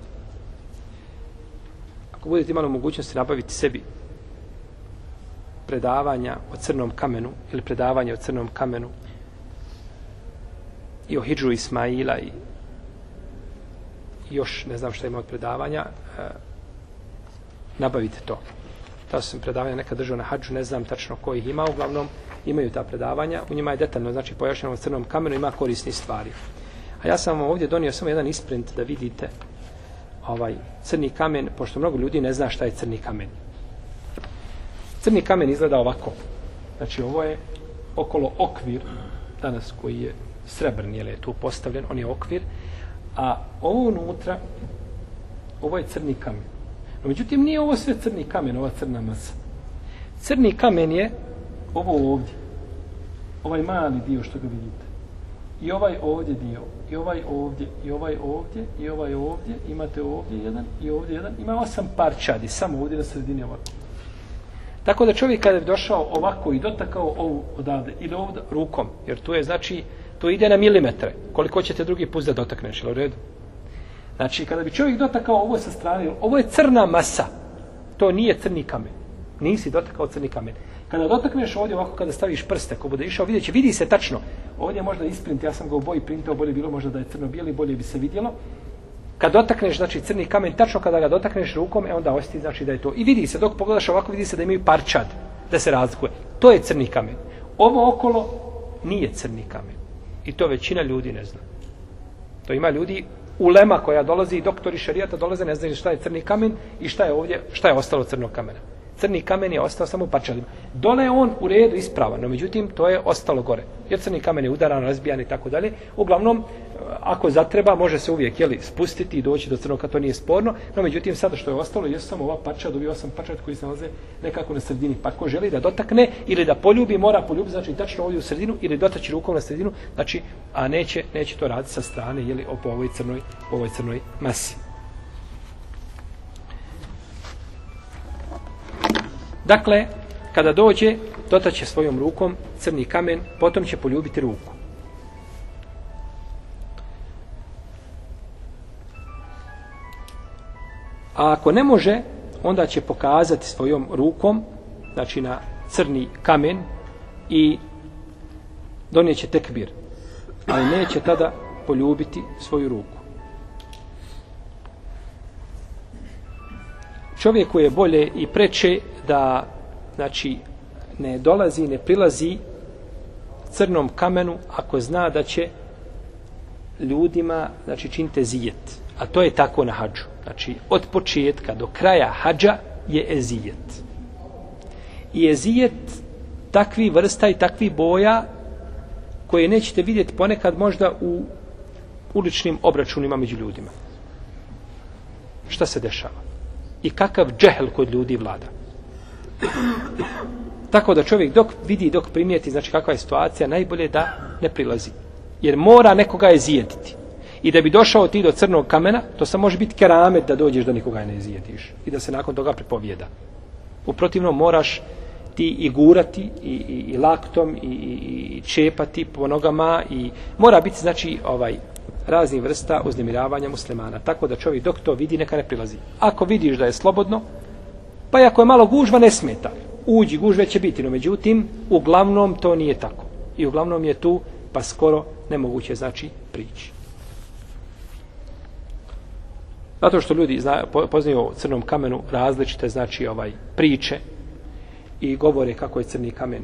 Ako budete imali mogućnosti nabaviti sebi predavanja o crnom kamenu ili predavanje o crnom kamenu i o Hidžu Ismaila i još ne znam šta ima od predavanja eh, nabavite to ta sam predavanja neka držao na hađu ne znam tačno ko ih ima uglavnom imaju ta predavanja u njima je detaljno znači pojašnjeno u crnom kamenu ima korisni stvari a ja sam vam ovdje donio samo jedan isprint da vidite ovaj crni kamen pošto mnogo ljudi ne zna šta je crni kamen Crni kamen izgleda ovako. Znači ovo je okolo okvir danas koji je srebrni, je tu postavljen, on je okvir. A ovo unutra, ovo je crni kamen. No, međutim, nije ovo sve crni kamen, ova crna masa. Crni kamen je ovo ovdje. Ovaj mali dio što ga vidite. I ovaj ovdje dio. I ovaj ovdje. I ovaj ovdje. I ovaj ovdje. Imate ovdje jedan. I ovdje jedan. Ima osam parčadi. Samo ovdje na sredini ovako. Tako da čovjek kada bi došao ovako i dotakao ovu odavde ili ovdje rukom, jer tu je znači, to ide na milimetre, koliko ćete drugi put da dotakneš, ili u redu? Znači, kada bi čovjek dotakao ovo sa strane, ovo je crna masa, to nije crni kamen. Nisi dotakao crni kamen. Kada dotakneš ovdje ovako, kada staviš prste, ko bude išao, vidjet će, vidi se tačno. Ovdje možda isprint, ja sam ga u boji printao, bolje bilo možda da je crno-bijeli, bolje bi se vidjelo. Kad dotakneš znači crni kamen tačno kada ga dotakneš rukom e onda osjeti, znači da je to. I vidi se dok pogledaš ovako vidi se da imaju parčad da se razlikuje. To je crni kamen. Ovo okolo nije crni kamen. I to većina ljudi ne zna. To ima ljudi ulema koja dolazi i doktori šarijata dolaze ne znaju šta je crni kamen i šta je ovdje šta je ostalo crnog kamena crni kamen je ostao samo parčadima. Dole je on u redu ispravan, no međutim to je ostalo gore. Jer crni kamen je udaran, razbijan i tako dalje. Uglavnom, ako zatreba, može se uvijek jeli, spustiti i doći do crnog, kad to nije sporno. No međutim, sada što je ostalo, je samo ova parčad, ovih osam parčad koji se nalaze nekako na sredini. Pa ko želi da dotakne ili da poljubi, mora poljubi, znači tačno ovdje u sredinu ili dotaći rukom na sredinu, znači, a neće, neće to raditi sa strane, jeli, po ovoj crnoj, po ovoj crnoj masi. Dakle, kada dođe, dotaće svojom rukom crni kamen, potom će poljubiti ruku. A ako ne može, onda će pokazati svojom rukom, znači na crni kamen i donijeće tekbir. Ali neće tada poljubiti svoju ruku. Čovjeku je bolje i preče da znači ne dolazi, ne prilazi crnom kamenu ako zna da će ljudima znači činite zijet. A to je tako na hađu. Znači od početka do kraja hađa je ezijet. I ezijet takvi vrsta i takvi boja koje nećete vidjeti ponekad možda u uličnim obračunima među ljudima. Šta se dešava? I kakav džehel kod ljudi vlada? Tako da čovjek dok vidi, dok primijeti, znači kakva je situacija, najbolje da ne prilazi. Jer mora nekoga je. I da bi došao ti do crnog kamena, to sam može biti keramet da dođeš do nikoga ne izjetiš. I da se nakon toga prepovijeda. U protivnom moraš ti i gurati i, i, i laktom i, i, i čepati po nogama i mora biti znači ovaj razni vrsta uznemiravanja muslimana. Tako da čovjek dok to vidi neka ne prilazi. Ako vidiš da je slobodno, pa i ako je malo gužva ne smeta. Uđi, gužve će biti, no međutim, uglavnom to nije tako. I uglavnom je tu, pa skoro nemoguće znači prići. Zato što ljudi zna, poznaju o crnom kamenu različite znači ovaj priče i govore kako je crni kamen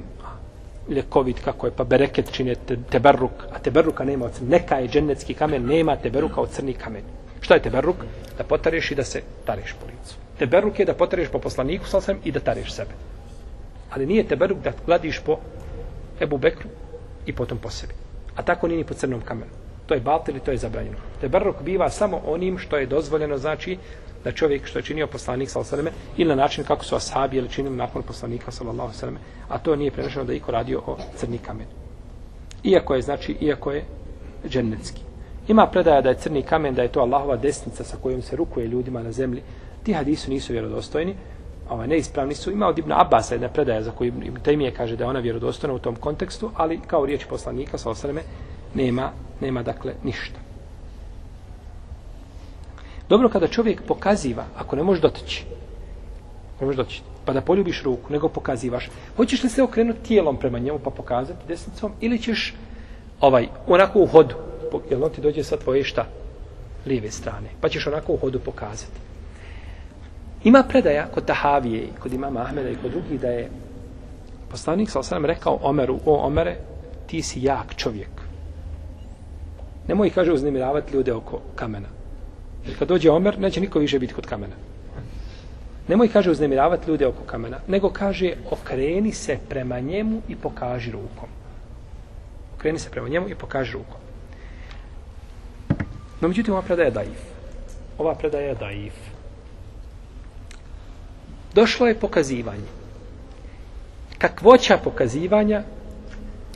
ljekovit, kako je pa bereket čine te, teberruk, a teberruka nema od crni. Neka je džennetski kamen, nema teberruka od crni kamen. Šta je teberruk? Da potareš i da se tareš po licu. Teberruk je da potareš po poslaniku sa sam i da tareš sebe. Ali nije teberruk da gladiš po Ebu Bekru i potom po sebi. A tako nije ni po crnom kamenu. To je batil i to je zabranjeno. Teberruk biva samo onim što je dozvoljeno, znači da čovjek što je činio poslanik sallallahu alejhi ve selleme ili na način kako su ashabi ili činili nakon poslanika sallallahu alejhi ve a to nije prenešeno da iko radio o crni kamen. Iako je znači iako je džennetski. Ima predaja da je crni kamen da je to Allahova desnica sa kojom se rukuje ljudima na zemlji. Ti hadisi nisu vjerodostojni ovaj neispravni su. Ima od Ibn Abbasa jedna predaja za koju Ibn Taymije kaže da je ona vjerodostojna u tom kontekstu ali kao riječ poslanika sallallahu alejhi nema nema dakle ništa Dobro kada čovjek pokaziva, ako ne može dotići, ne može dotići, pa da poljubiš ruku, nego pokazivaš, hoćeš li se okrenuti tijelom prema njemu pa pokazati desnicom, ili ćeš ovaj, onako u hodu, jel on ti dođe sa tvoje šta? Lijeve strane, pa ćeš onako u hodu pokazati. Ima predaja kod Tahavije i kod imama Ahmeda i kod drugih da je poslanik sa osanem rekao Omeru, o Omere, ti si jak čovjek. Nemoj, kaže, uznemiravati ljude oko kamena. Jer kad dođe Omer, neće niko više biti kod kamena. Nemoj, kaže, uznemiravati ljude oko kamena, nego kaže, okreni se prema njemu i pokaži rukom. Okreni se prema njemu i pokaži rukom. No, međutim, ova predaja je daif. Ova predaja je daif. Došlo je pokazivanje. Kakvoća pokazivanja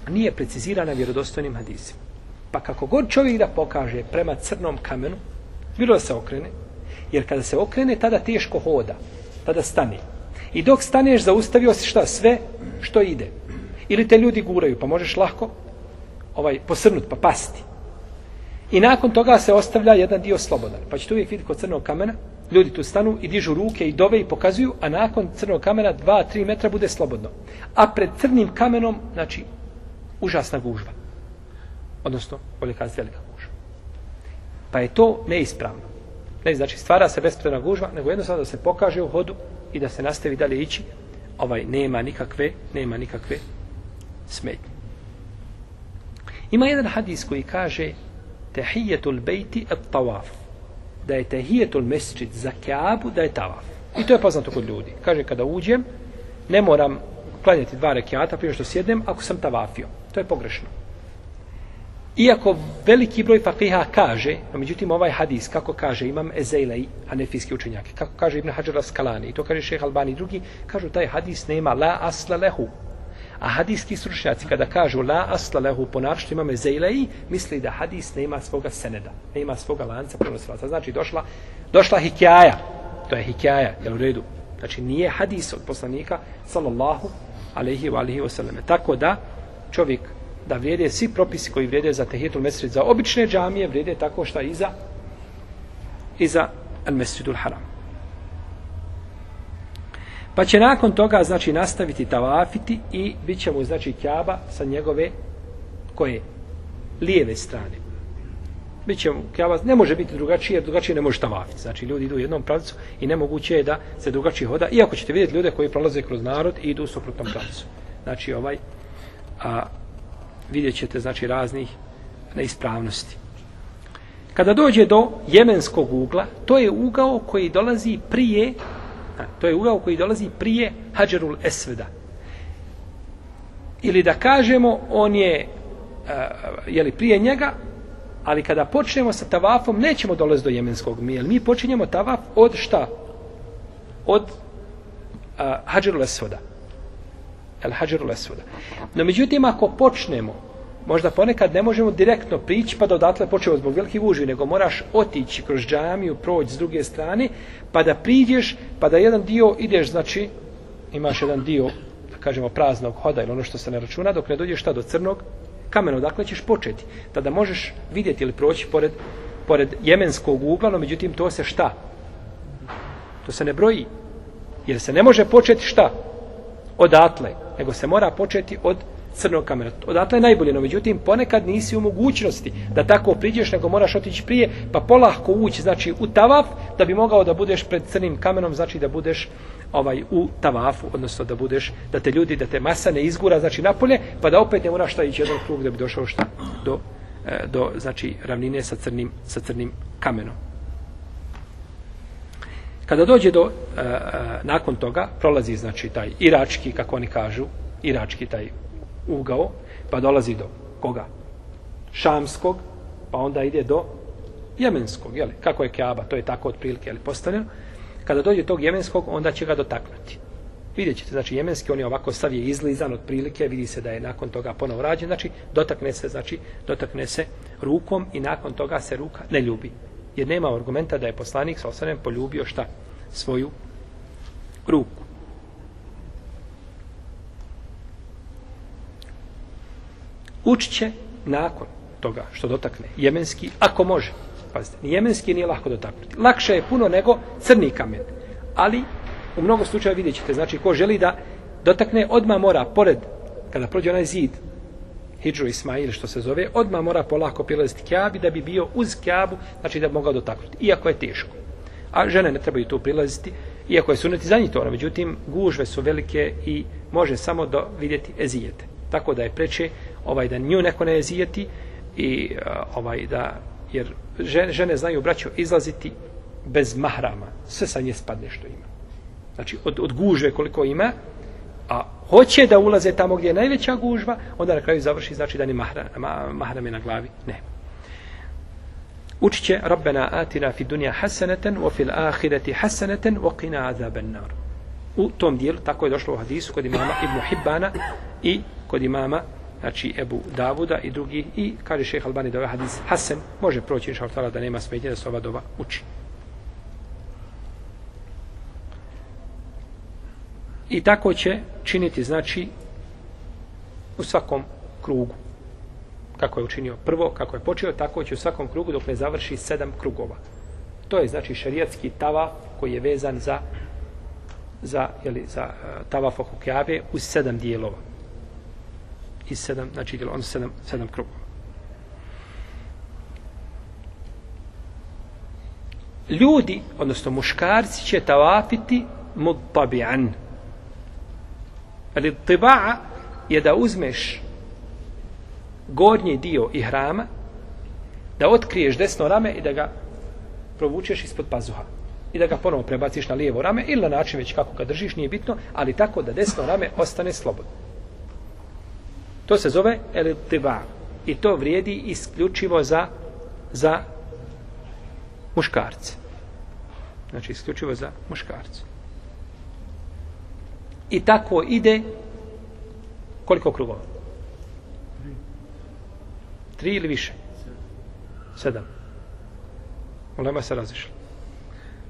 nije precizirana vjerodostojnim hadisima. Pa kako god čovjek da pokaže prema crnom kamenu, Bilo da se okrene. Jer kada se okrene, tada teško hoda. Tada stane. I dok staneš, zaustavio si šta? Sve što ide. Ili te ljudi guraju, pa možeš lako ovaj, posrnut, pa pasti. I nakon toga se ostavlja jedan dio slobodan. Pa ćete uvijek vidjeti kod crnog kamena, ljudi tu stanu i dižu ruke i dove i pokazuju, a nakon crnog kamena 2-3 metra bude slobodno. A pred crnim kamenom, znači, užasna gužva. Odnosno, bolje kazati velika Pa je to neispravno. Ne znači stvara se bespredna gužva, nego jednostavno da se pokaže u hodu i da se nastavi dalje ići, ovaj nema nikakve, nema nikakve smetnje. Ima jedan hadis koji kaže tehijetul bejti et tawaf. Da je tehijetul mesčid za kjabu, da je tawaf. I to je poznato kod ljudi. Kaže kada uđem, ne moram klanjati dva rekiata prije što sjednem ako sam tavafio. To je pogrešno. Iako veliki broj fakiha kaže, a međutim ovaj hadis, kako kaže imam Ezejlej, hanefijski učenjak, kako kaže Ibn Hajar Skalani, i to kaže šeha Albani i drugi, kažu taj hadis nema la asla lehu. A hadijski stručnjaci kada kažu la asla lehu po naročito imam Ezejlej, misli da hadis nema svoga seneda, nema svoga lanca prenosilaca. Znači došla, došla hikjaja, to je hikjaja, jel u redu? Znači nije hadis od poslanika, sallallahu alaihi wa alaihi wa sallam. Tako da čovjek da vrijede svi propisi koji vrijede za tehijetul mesrid, za obične džamije, vrijede tako šta i za, i za al mesridul haram. Pa će nakon toga, znači, nastaviti tavafiti i bit će mu, znači, kjaba sa njegove koje? Lijeve strane. Biće mu kjaba, ne može biti drugačije, jer drugačije ne može tavafiti. Znači, ljudi idu u jednom pravcu i nemoguće je da se drugačije hoda, iako ćete vidjeti ljude koji prolaze kroz narod i idu u suprotnom pravcu. Znači, ovaj, a, vidjet ćete, znači, raznih neispravnosti. Kada dođe do jemenskog ugla, to je ugao koji dolazi prije, a, to je ugao koji dolazi prije Hadžerul Esveda. Ili da kažemo, on je, a, je li prije njega, ali kada počnemo sa tavafom, nećemo dolaziti do jemenskog mi, jer mi počinjemo tavaf od šta? Od a, Hadžerul Esveda. El Hadžerul Esveda. No, međutim, ako počnemo možda ponekad ne možemo direktno prići pa da odatle počnemo zbog velike uži, nego moraš otići kroz džamiju, proći s druge strane, pa da priđeš, pa da jedan dio ideš, znači, imaš jedan dio, da kažemo, praznog hoda ili ono što se ne računa, dok ne dođeš šta do crnog kamena, odakle ćeš početi. Tada možeš vidjeti ili proći pored, pored jemenskog ugla, no međutim to se šta? To se ne broji. Jer se ne može početi šta? Odatle. Nego se mora početi od crnog kamena. Odatle je najbolje, no međutim, ponekad nisi u mogućnosti da tako priđeš, nego moraš otići prije, pa polahko ući, znači, u tavaf, da bi mogao da budeš pred crnim kamenom, znači da budeš ovaj u tavafu, odnosno da budeš, da te ljudi, da te masa ne izgura, znači napolje, pa da opet ne moraš šta ići jedan krug da bi došao šta do, e, do znači, ravnine sa crnim, sa crnim kamenom. Kada dođe do, e, e, nakon toga, prolazi, znači, taj irački, kako oni kažu, irački taj ugao, pa dolazi do koga? Šamskog, pa onda ide do jemenskog, jeli? Kako je Keaba, to je tako otprilike, jeli, postavljeno. Kada dođe tog jemenskog, onda će ga dotaknuti. Vidjet ćete, znači, jemenski, on je ovako stav je izlizan od prilike, vidi se da je nakon toga ponovo rađen, znači, dotakne se, znači, dotakne se rukom i nakon toga se ruka ne ljubi. Jer nema argumenta da je poslanik sa osanem poljubio šta? Svoju ruku. učit će nakon toga što dotakne jemenski, ako može. Pazite, ni jemenski nije lahko dotaknuti. Lakše je puno nego crni kamen. Ali, u mnogo slučaja vidjet ćete, znači, ko želi da dotakne, odma mora, pored, kada prođe onaj zid, Hidžu Ismail, što se zove, odma mora polako prilaziti kjabi da bi bio uz kjabu, znači da bi mogao dotaknuti. Iako je teško. A žene ne trebaju tu prilaziti, iako je suneti za njih to, međutim, gužve su velike i može samo do vidjeti ezijete. Tako da je preče ovaj da nju neko ne ezijeti i uh, ovaj da jer žene, žene znaju braćo izlaziti bez mahrama sve sa nje spadne što ima znači od, od gužve koliko ima a hoće da ulaze tamo gdje je najveća gužva onda na kraju završi znači da ni mahra, ma, mahrame na glavi. Ne. Učit će Rabbena atina fi dunja hasaneten wa fil ahireti hasaneten wa qina azaben nar. U tom dijelu tako je došlo u hadisu kod imama Ibn Hibbana i kod imama znači Ebu Davuda i drugi i kaže šeha Albani da ovaj hadis Hasan može proći inša da nema smetnje da se ova doba uči. I tako će činiti znači u svakom krugu. Kako je učinio prvo, kako je počeo, tako će u svakom krugu dok ne završi sedam krugova. To je znači šarijatski tava koji je vezan za za, jeli, za e, tavaf oko Kjabe u sedam dijelova i sedam, znači djelo, on sedam, sedam krugova. Ljudi, odnosno muškarci, će tavafiti mudtabi'an Ali tiba'a je da uzmeš gornji dio i hrama, da otkriješ desno rame i da ga provučeš ispod pazuha i da ga ponovo prebaciš na lijevo rame ili na način već kako ga držiš, nije bitno, ali tako da desno rame ostane slobodno. To se zove elitiba. I to vrijedi isključivo za za muškarce. Znači isključivo za muškarce. I tako ide koliko krugova? Tri ili više? Sedam. Ulema se razišla.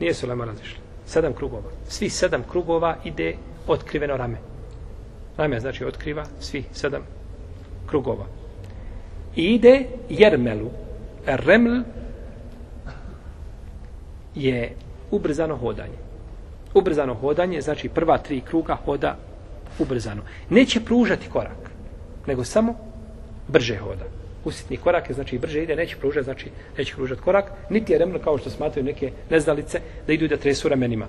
Nije se ulema razišla. Sedam krugova. Svi sedam krugova ide otkriveno rame. Rame znači otkriva svi sedam krugova. I ide jermelu. Reml je ubrzano hodanje. Ubrzano hodanje, znači prva tri kruga hoda ubrzano. Neće pružati korak, nego samo brže hoda. usitni korak, znači brže ide, neće pružati, znači neće pružati korak, niti je reml kao što smatraju neke neznalice da idu da tresu ramenima.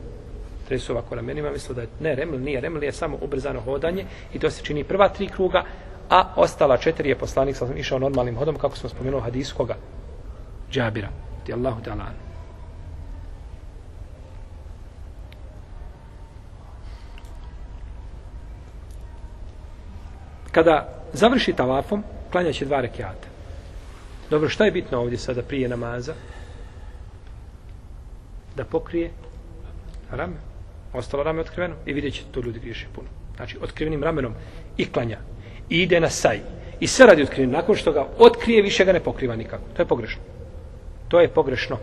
Tresu ovako ramenima, misle da je ne reml, nije reml, je samo ubrzano hodanje i to se čini prva tri kruga, a ostala četiri je poslanik sam išao normalnim hodom, kako smo spomenuli hadiskoga. Džabira, ti Allahu ta'ala. Kada završi tavafom, klanjaće dva rekiata. Dobro, šta je bitno ovdje sada prije namaza? Da pokrije rame. Ostalo rame otkriveno i vidjet ćete to ljudi griješi puno. Znači, otkrivenim ramenom i klanja. I ide na saj. I sve radi otkriven. Nakon što ga otkrije, više ga ne pokriva nikako. To je pogrešno. To je pogrešno.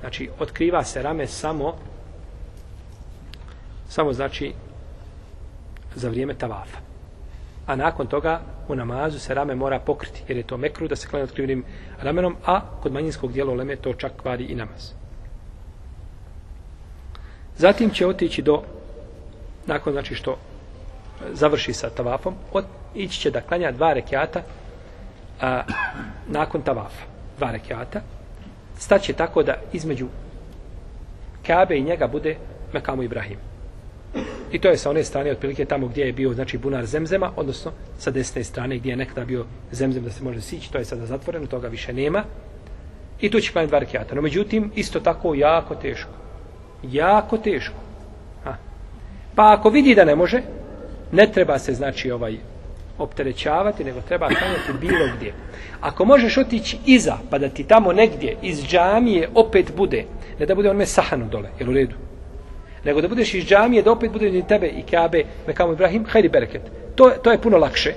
Znači, otkriva se rame samo samo znači za vrijeme tavafa a nakon toga u namazu se rame mora pokriti, jer je to mekru da se klanja otkrivenim ramenom, a kod manjinskog dijela uleme to čak kvari i namaz. Zatim će otići do, nakon znači što završi sa tavafom, od, ići će da klanja dva rekiata a, nakon tavafa. Dva rekiata. Staće tako da između Kabe i njega bude Mekamu Ibrahim. I to je sa one strane otprilike tamo gdje je bio znači bunar zemzema, odnosno sa desne strane gdje je nekada bio zemzem da se može sići, to je sada zatvoreno, toga više nema. I tu će klanjati dva rekiata. No međutim, isto tako jako teško. Jako teško. Ha. Pa ako vidi da ne može, ne treba se znači ovaj opterećavati, nego treba klanjati bilo gdje. Ako možeš otići iza, pa da ti tamo negdje iz džamije opet bude, ne da bude on me sahanu dole, jel u redu? Nego da budeš iz džamije, da opet bude ni tebe i Kabe, Mekamu Ibrahim, hajdi bereket. To, to je puno lakše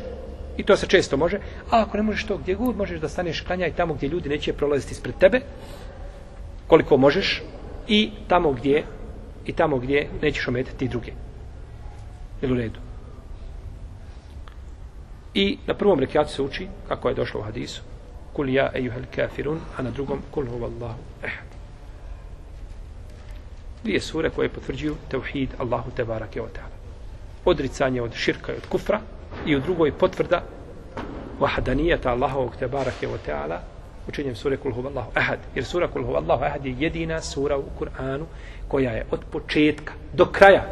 i to se često može. A ako ne možeš to gdje god, možeš da staneš klanjaj tamo gdje ljudi neće prolaziti ispred tebe, koliko možeš, i tamo gdje i tamo gdje nećeš ometati druge. Jel u redu? I na prvom rekiatu se uči, kako je došlo u hadisu, kul ja ejuhel kafirun, a na drugom kul huvallahu ehad dvije sure koje potvrđuju tauhid Allahu te barake ta'ala. Odricanje od širka i od kufra i u drugoj potvrda vahadanijeta Allahovog te barake ta'ala učenjem sure kul Allahu ahad. Jer sura kul Allahu ahad je jedina sura u Kur'anu koja je od početka do kraja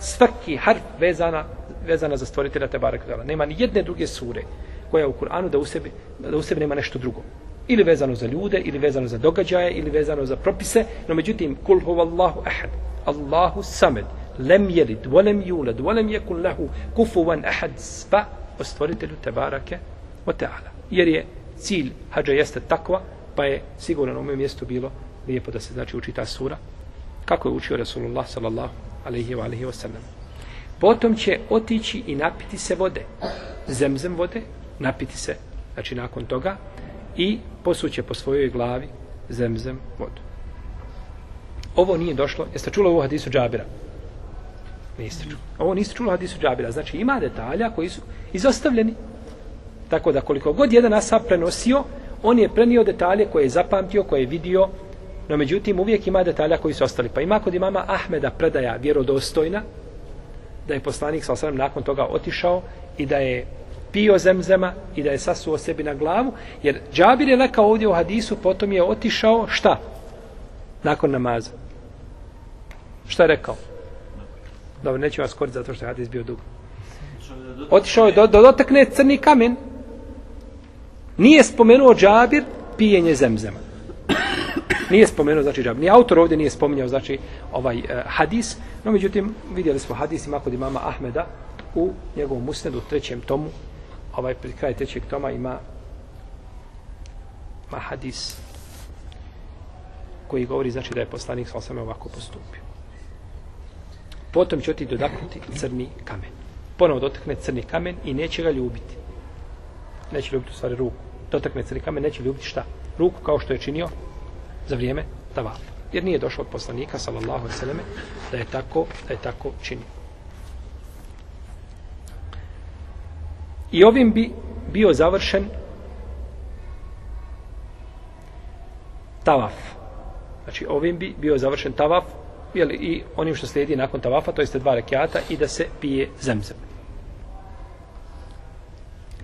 svaki harf vezana vezana za stvoritelja te barake ta'ala. Nema ni jedne druge sure koja je u Kur'anu da u sebi, da u sebi nema nešto drugo ili vezano za ljude, ili vezano za događaje, ili vezano za propise, no međutim, kul huvallahu ahad, Allahu samed, lem jelid, volem julad, volem jekun lahu, kufuvan ahad, sva o stvoritelju Tebarake o Teala. Jer je cilj hađa jeste takva, pa je sigurno na ovom mjestu bilo lijepo da se znači uči ta sura, kako je učio Rasulullah sallallahu alaihi wa alaihi wa sallam. Potom će otići i napiti se vode, zemzem vode, napiti se, znači nakon toga, i posuće po svojoj glavi zemzem vodu. Ovo nije došlo, jeste čuli ovo hadisu džabira? Niste čuli. Ovo niste čuli hadisu džabira. Znači ima detalja koji su izostavljeni. Tako da koliko god jedan asab prenosio, on je prenio detalje koje je zapamtio, koje je vidio, no međutim uvijek ima detalja koji su ostali. Pa ima kod imama Ahmeda predaja vjerodostojna, da je poslanik sa osram nakon toga otišao i da je pio zemzema i da je sasuo sebi na glavu, jer Džabir je lekao ovdje u hadisu, potom je otišao šta? Nakon namaza. Šta je rekao? Dobro, neću vas koriti zato što je hadis bio dug. Otišao je do, do dotakne crni kamen. Nije spomenuo Džabir pijenje zemzema. Nije spomenuo, znači Džabir. Ni autor ovdje nije spominjao, znači, ovaj eh, hadis. No, međutim, vidjeli smo hadis ima kod imama Ahmeda u njegovom musnedu, trećem tomu, ovaj pri kraj trećeg toma ima ma hadis koji govori znači da je poslanik sa osame ovako postupio. Potom će ti dodaknuti crni kamen. Ponovo dotakne crni kamen i neće ga ljubiti. Neće ljubiti u stvari ruku. Dotakne crni kamen, neće ljubiti šta? Ruku kao što je činio za vrijeme tavafa. Jer nije došlo od poslanika, sallallahu alaihi sallam, da je tako, da je tako činio. I ovim bi bio završen tavaf. Znači ovim bi bio završen tavaf jeli, i onim što slijedi nakon tavafa, to jeste dva rekiata i da se pije zemzem.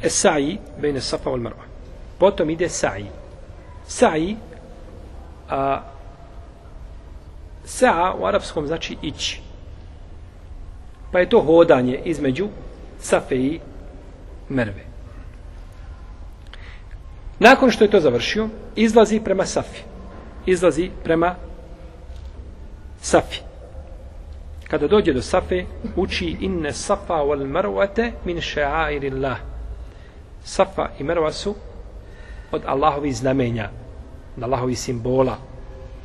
Esai bejne safa wal marwa. Potom ide sa'i. Sa'i, a, sa'a u arapskom znači ići. Pa je to hodanje između safe i merve. Nakon što je to završio, izlazi prema safi. Izlazi prema safi. Kada dođe do safe, uči inne safa wal marwate min ša'airillah. Safa i Marwa su od Allahovi znamenja, od Allahovi simbola,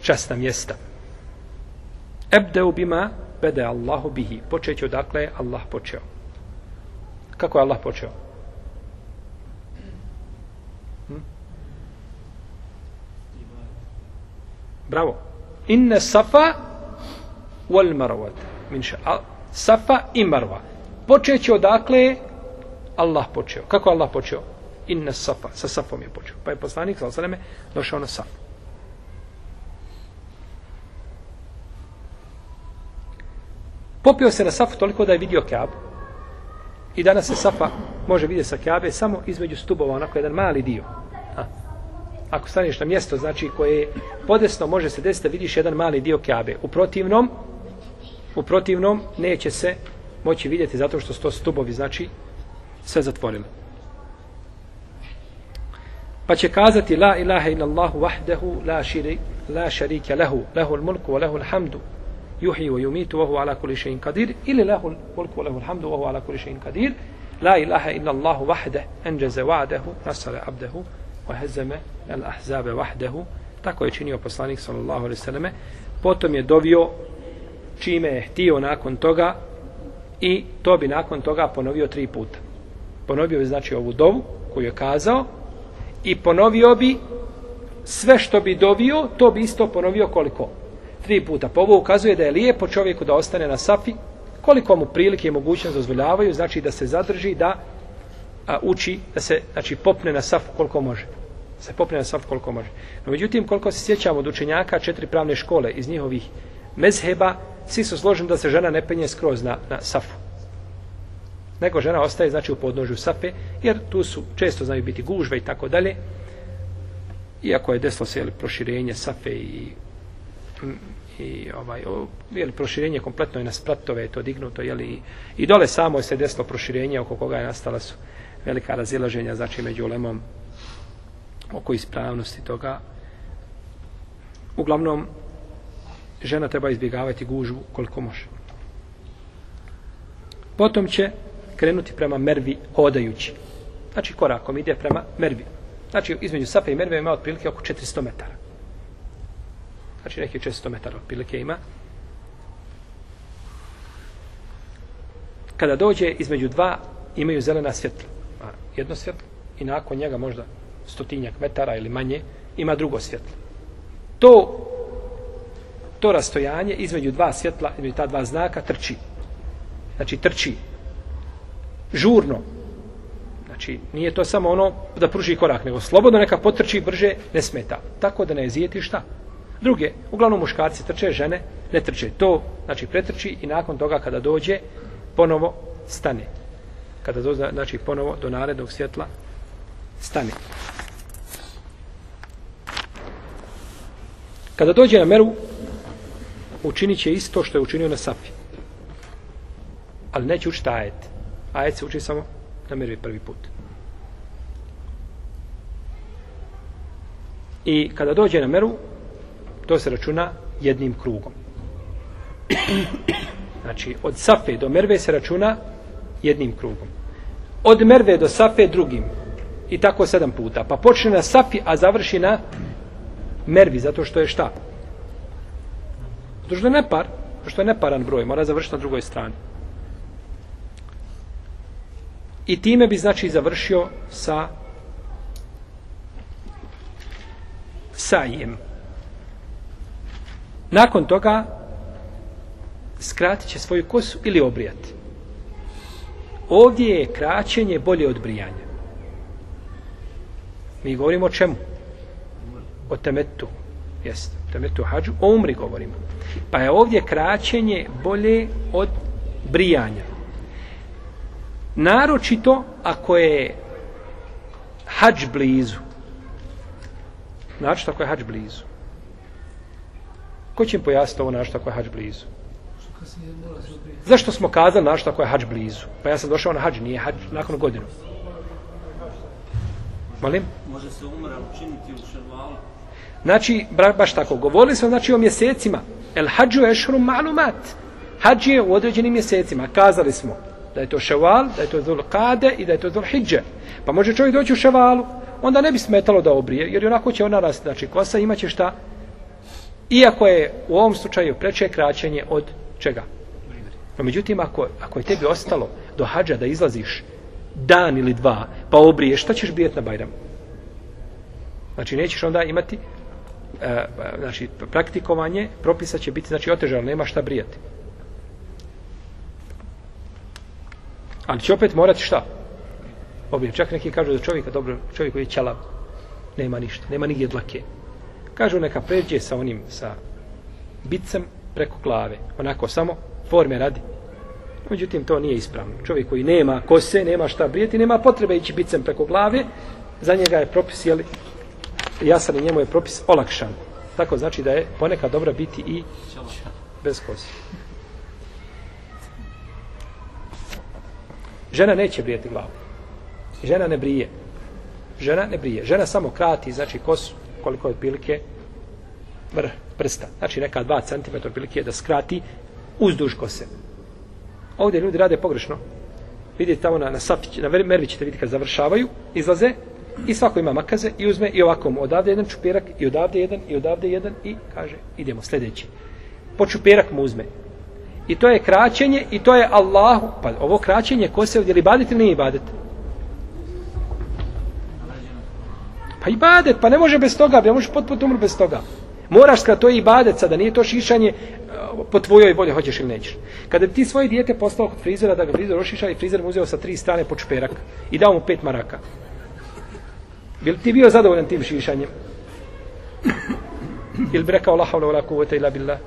časna mjesta. Ebdeu bima bede Allahu bihi. Počeću dakle Allah počeo. Kako je Allah počeo? Bravo. Inne safa wal marwa. Minša. safa i marwa. Počeće odakle Allah počeo. Kako Allah počeo? Inne safa. Sa safom je počeo. Pa je poslanik, sa osaleme, došao na safu. Popio se na safu toliko da je vidio Kaabu. I danas se safa može vidjeti sa Kaabe samo između stubova, onako jedan mali dio. Ako staneš na mjesto, znači koje je podesno, može se desiti da vidiš jedan mali dio Kjabe. U protivnom, u protivnom neće se moći vidjeti zato što su to stubovi, znači sve zatvorili. Pa će kazati la ilaha illa Allahu wahdahu la širi la šarike lehu lehu al mulku wa lehu al hamdu yuhyi wa yumitu wa huwa ala kulli shay'in qadir ili lahu al mulku wa lahu al hamdu wa huwa ala kulli shay'in qadir la ilaha illa Allah wahdahu anjaza wa'dahu nasara 'abdahu wa hazama al tako je činio poslanik sallallahu alejhi ve selleme potom je dovio čime je htio nakon toga i to bi nakon toga ponovio tri puta ponovio bi znači ovu dovu koju je kazao i ponovio bi sve što bi dovio to bi isto ponovio koliko tri puta. Po ovo ukazuje da je lijepo čovjeku da ostane na safi, koliko mu prilike i mogućnost dozvoljavaju, znači da se zadrži, da a, uči, da se znači, popne na saf koliko može. Se popne na saf koliko može. No, međutim, koliko se sjećamo od učenjaka četiri pravne škole iz njihovih mezheba, svi su složeni da se žena ne penje skroz na, na safu. Nego žena ostaje, znači, u podnožju safe, jer tu su često znaju biti gužve i tako dalje. Iako je desilo se jeli, proširenje safe i i ovaj o, jeli, proširenje kompletno je na spratove to dignuto je li i dole samo je se desilo proširenje oko koga je nastala su velika razilaženja znači među lemom oko ispravnosti toga. Uglavnom žena treba izbjegavati gužvu koliko može. Potom će krenuti prema mervi odajući znači korakom ide prema mervi. Znači između sape i merve ima otprilike oko 400 metara. Znači neki 400 metara otprilike ima. Kada dođe između dva, imaju zelena svjetla. A jedno svjetlo i nakon njega možda stotinjak metara ili manje, ima drugo svjetlo. To, to rastojanje između dva svjetla, između ta dva znaka, trči. Znači, trči. Žurno. Znači, nije to samo ono da pruži korak, nego slobodno neka potrči brže, ne smeta. Tako da ne jezijeti šta? Druge, uglavnom muškarci trče, žene ne trče. To, znači, pretrči i nakon toga kada dođe, ponovo stane. Kada dođe, znači, ponovo do narednog svjetla, stane. Kada dođe na meru, učinit će isto što je učinio na safi. Ali neće učiti ajet. Ajet se uči samo na meru prvi put. I kada dođe na meru, to se računa jednim krugom. Znači, od Safe do Merve se računa jednim krugom. Od Merve do Safe drugim. I tako sedam puta. Pa počne na Safi, a završi na Mervi, zato što je šta? Zato što je nepar. Zato što je neparan broj. Mora završiti na drugoj strani. I time bi, znači, završio sa sajem. Nakon toga skratit će svoju kosu ili obrijati. Ovdje je kraćenje bolje od brijanja. Mi govorimo o čemu? O temetu. jest, temetu hađu. O umri govorimo. Pa je ovdje kraćenje bolje od brijanja. Naročito ako je hađ blizu. Naročito ako je hađ blizu. Ko će im pojasniti ovo naročito ako je hađ blizu? Zašto smo kazali način ako je hađ blizu? Pa ja sam došao na hađ, nije hađ nakon godinu. Molim? Može se umra učiniti u šervalu. Znači, baš tako, govorili smo znači o mjesecima. El hađu ešhrum ma'lumat. Hađ je u određenim mjesecima. Kazali smo da je to ševal, da je to dhul kade i da je to dhul hidže. Pa može čovjek doći u ševalu, onda ne bi smetalo da obrije, jer onako će ona rasti. Znači, kosa imaće šta? Iako je u ovom slučaju preče kraćenje od čega? No, međutim, ako, ako je tebi ostalo do hađa da izlaziš dan ili dva, pa obriješ, šta ćeš bijet na Bajram? Znači, nećeš onda imati e, znači, praktikovanje, propisa će biti, znači, otežano, nema šta brijati. Ali će opet morati šta? Obje. Čak neki kažu da čovjeka, dobro, čovjek koji je ćelav, nema ništa, nema nigdje dlake. Kažu neka pređe sa onim, sa bicem preko glave, onako samo, forme radi. Međutim, to nije ispravno. Čovjek koji nema kose, nema šta brijeti, nema potrebe ići bicem preko glave, za njega je propis, jeli, jasan i njemu je propis olakšan. Tako znači da je ponekad dobro biti i bez kose. Žena neće brijeti glavu. Žena ne brije. Žena ne brije. Žena samo krati, znači kosu, koliko je otprilike vrh prsta. Znači neka 2 cm otprilike da skrati uzduž kose. Ovdje ljudi rade pogrešno. Vidite tamo na, na, sapić, na mervi ćete vidjeti kad završavaju, izlaze i svako ima makaze i uzme i ovako mu odavde jedan čupirak i odavde jedan i odavde jedan i kaže idemo sljedeći. Po čupirak mu uzme. I to je kraćenje i to je Allahu. Pa ovo kraćenje kose ovdje li ibadet ili nije ibadet? Pa ibadet, pa ne može bez toga, ne može potpuno umr bez toga. Moraš kada to je ibadet sada, nije to šišanje e, po tvojoj volji, hoćeš ili nećeš. Kada bi ti svoje dijete poslao kod frizera da ga frizer ošiša i frizer mu uzeo sa tri strane po čperak i dao mu pet maraka. Bil ti bio zadovoljan tim šišanjem? Ili bi rekao la havla wala kuvvete ila billah?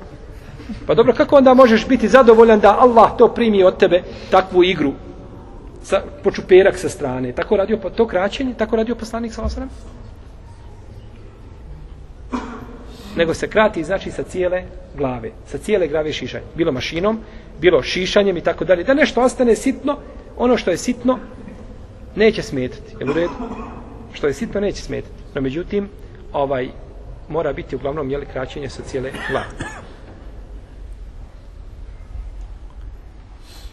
Pa dobro, kako onda možeš biti zadovoljan da Allah to primi od tebe, takvu igru, sa, počuperak sa strane? Tako radio po to kraćenje, tako radio poslanik sa osram? Nego se krati, znači, sa cijele glave. Sa cijele glave šišanje. Bilo mašinom, bilo šišanjem i tako dalje. Da nešto ostane sitno, ono što je sitno, neće smetati. Jel u redu? Što je sitno, neće smetati. No, međutim, ovaj, mora biti uglavnom, jeli, kraćenje sa cijele glave.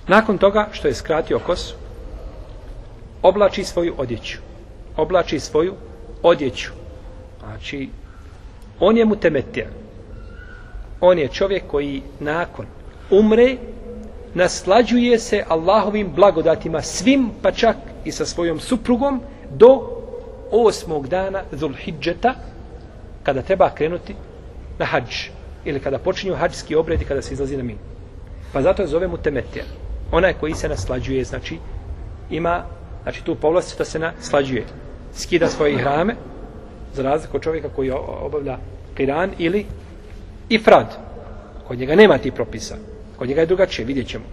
Nakon toga što je skratio kosu, oblači svoju odjeću. Oblači svoju odjeću. Znači, on je mutemetija. On je čovjek koji nakon umre, naslađuje se Allahovim blagodatima svim, pa čak i sa svojom suprugom, do osmog dana Zulhidžeta, kada treba krenuti na hađ. Ili kada počinju hađski obredi, kada se izlazi na min. Pa zato je zove mutemetija onaj koji se naslađuje, znači, ima, znači, tu povlast da se naslađuje. Skida svoje hrame, za razliku od čovjeka koji obavlja kiran ili ifrad. Kod njega nema ti propisa. Kod njega je drugačije, vidjet ćemo.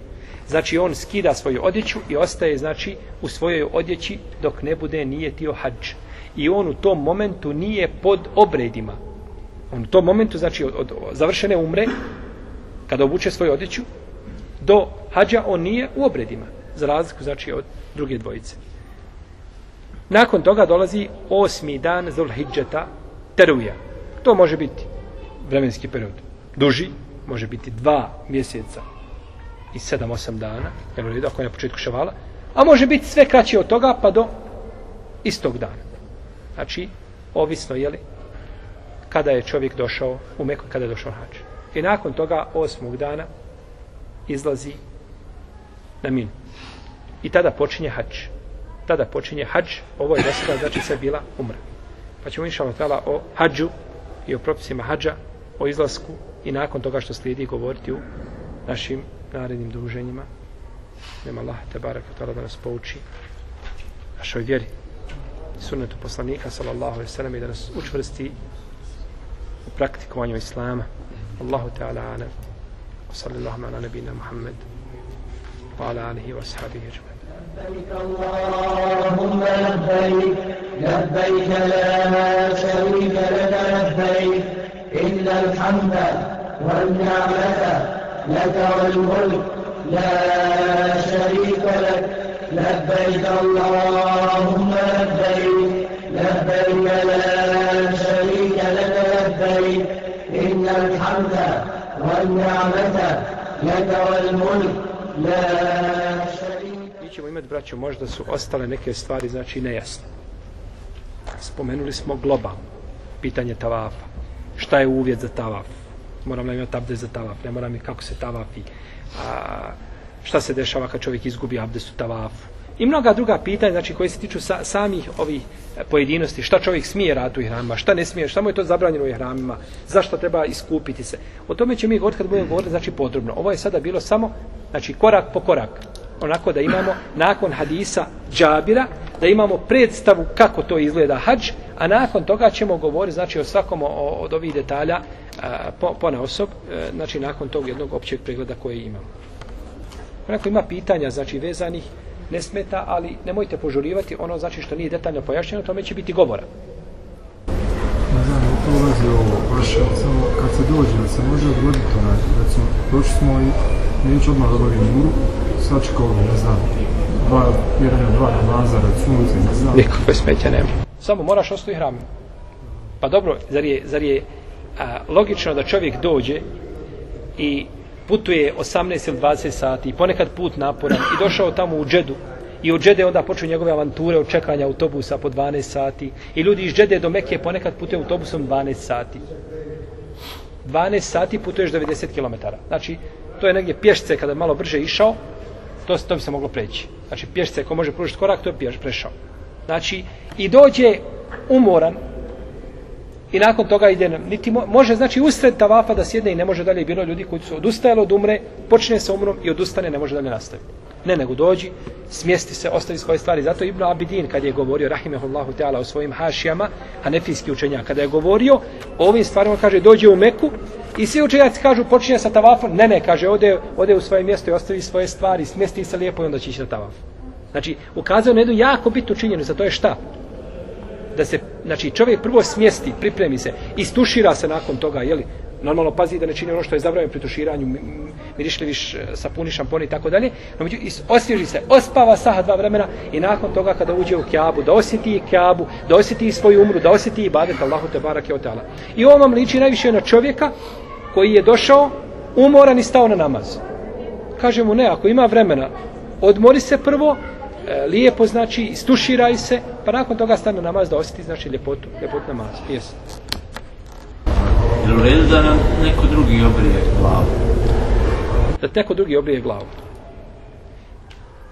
Znači, on skida svoju odjeću i ostaje, znači, u svojoj odjeći dok ne bude nije tio hađ. I on u tom momentu nije pod obredima. On u tom momentu, znači, od, od, od završene umre, kada obuče svoju odjeću, do hađa on nije u obredima za razliku znači od druge dvojice. Nakon toga dolazi osmi dan Zulhidžeta teruja to može biti vremenski period. Duži može biti dva mjeseca i sedam, osam dana jel redu, ako je na početku ševala a može biti sve kraće od toga pa do istog dana znači ovisno je li kada je čovjek došao u Meku kada je došao hač. i nakon toga osmog dana izlazi na minu. I tada počinje hač. Tada počinje hač. ovo je do sada, znači sve bila umra. Pa ćemo inšalno tala o hađu i o propisima hađa, o izlasku i nakon toga što slijedi govoriti u našim narednim druženjima. Nema Allah te barak tala da nas pouči našoj vjeri sunnetu poslanika sallallahu alaihi sallam i da nas učvrsti u praktikovanju islama. Allahu Teala alam. وصلى اللهم على نبينا محمد وعلى آله وأصحابه أجمعين اللهم لبيك لبيك لا شريك لك لبيك إن الحمد والنعمة لك والملك لا شريك لك لبيك اللهم لبيك لبيك لا شريك لك لبيك إن الحمد والنعمة لك والملك لا شريك Mi ćemo imati, braćo, možda su ostale neke stvari, znači, nejasne. Spomenuli smo globalno pitanje tavafa. Šta je uvjet za tavaf? Moram li imati abdest za tavaf? Ne moram i kako se tavafi? A, šta se dešava kad čovjek izgubi abdest u tavafu? I mnoga druga pitanja, znači, koje se tiču sa, samih ovih e, pojedinosti. Šta čovjek smije raditi u ihramima? Šta ne smije? Šta mu je to zabranjeno u ihramima? Zašto treba iskupiti se? O tome ćemo mi govoriti kad budemo govoriti, znači, podrobno. Ovo je sada bilo samo, znači, korak po korak onako da imamo nakon hadisa Džabira, da imamo predstavu kako to izgleda hađ, a nakon toga ćemo govoriti znači o svakom o, od ovih detalja a, po, po na osob, a, e, znači nakon tog jednog općeg pregleda koje imamo. Onako ima pitanja znači vezanih, ne smeta, ali nemojte požurivati ono znači što nije detaljno pojašnjeno, tome će biti govora. Ne znam, to ulazi ovo baš, samo kad se dođe, se može odgoditi onaj, recimo, došli smo i neću odmah da obavim muru, sačekao, ono, ne znam, dva, jedan ili dva namaza, recimo, ne znam. Nikakve smetnje nema. Samo moraš ostavi hram. Pa dobro, zar je, zar je a, logično da čovjek dođe i putuje 18 ili 20 sati, ponekad put naporan i došao tamo u džedu. I od džede onda počnu njegove avanture od čekanja autobusa po 12 sati. I ljudi iz džede do Mekke ponekad putuju autobusom 12 sati. 12 sati putuješ 90 km znači to je negdje pješce kada je malo brže išao to, to bi se moglo preći. Znači pješce ko može pružiti korak to je pješ, prešao. Znači i dođe umoran i nakon toga ide niti može znači usred tavafa da sjedne i ne može dalje. Bilo ljudi koji su odustajali od umre počne sa umrom i odustane ne može dalje nastaviti. Ne nego dođi smjesti se ostavi svoje stvari. Zato Ibn Abidin kad je govorio rahimehullahu teala o svojim hašijama hanefijski učenjak kada je govorio o ovim stvarima kaže dođe u Meku i svi učenjaci kažu počinje sa tavafom. Ne ne kaže ode, ode u svoje mjesto i ostavi svoje stvari smjesti se lijepo i onda će ići na tavaf. Znači ukazao na jednu jako bitnu činjenicu a to je šta? Da se, znači čovjek prvo smjesti, pripremi se, istušira se nakon toga, jeli, normalno pazi da ne čini ono što je zabranjeno pri tuširanju, mirišljiviš, e, sapuni, šamponi i tako dalje, no među, osvježi se, ospava saha dva vremena i nakon toga kada uđe u kjabu, da osjeti kjabu, da osjeti svoju umru, da osjeti ibadet Allahu te barak je otala. I ovo vam liči najviše na čovjeka koji je došao umoran i stao na namaz. Kaže mu ne, ako ima vremena, odmori se prvo, e, lijepo znači, istuširaj se, pa nakon toga stane namaz da osjeti znači ljepotu, ljepotu namaza. Jesu. Je u redu da nam neko drugi obrije glavu? Da neko drugi obrije glavu.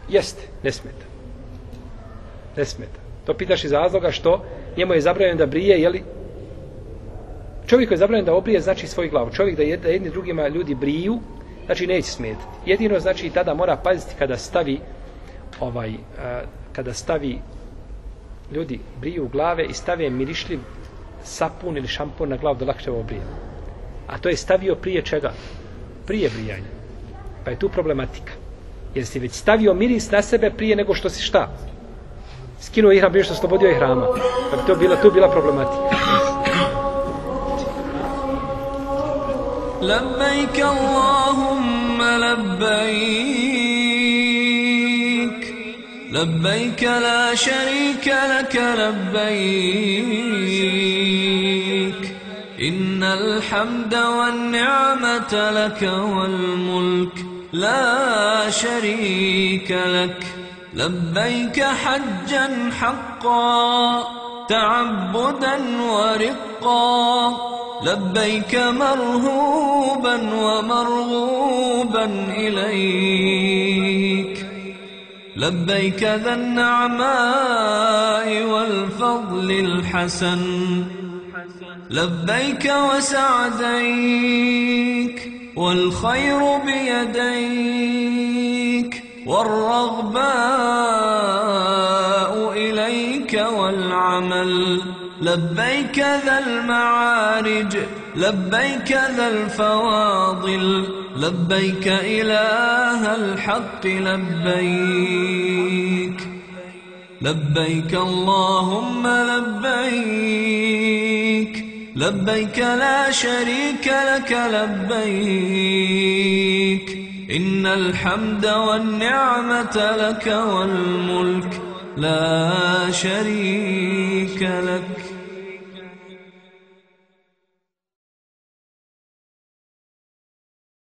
Jeste, ne smeta. Ne smeta. To pitaš iz razloga što njemu je zabranjeno da brije, jeli, čovjek je zabranjen da obrije znači svoj glavu. Čovjek da, jed, da jedni drugima ljudi briju, znači neće smetati. Jedino znači tada mora paziti kada stavi ovaj, uh, kada stavi ljudi briju glave i stave mirišljiv sapun ili šampon na glavu da lakše obrije. A to je stavio prije čega? Prije brijanja. Pa je tu problematika. Jer si već stavio miris na sebe prije nego što si šta? Skinuo ihram prije što slobodio ihrama. Pa bi to bila, tu bila problematika. لبيك اللهم لبيك لبيك لا شريك لك لبيك. إن الحمد والنعمة لك والملك لا شريك لك. لبيك حجا حقا تعبدا ورقا. لبيك مرهوبا ومرغوبا إليك. لبيك ذا النعماء والفضل الحسن. لبيك وسعديك والخير بيديك والرغباء إليك والعمل. لبيك ذا المعارج لبيك ذا الفواضل لبيك إله الحق لبيك. لبيك اللهم لبيك لبيك لا شريك لك لبيك. إن الحمد والنعمة لك والملك لا شريك لك.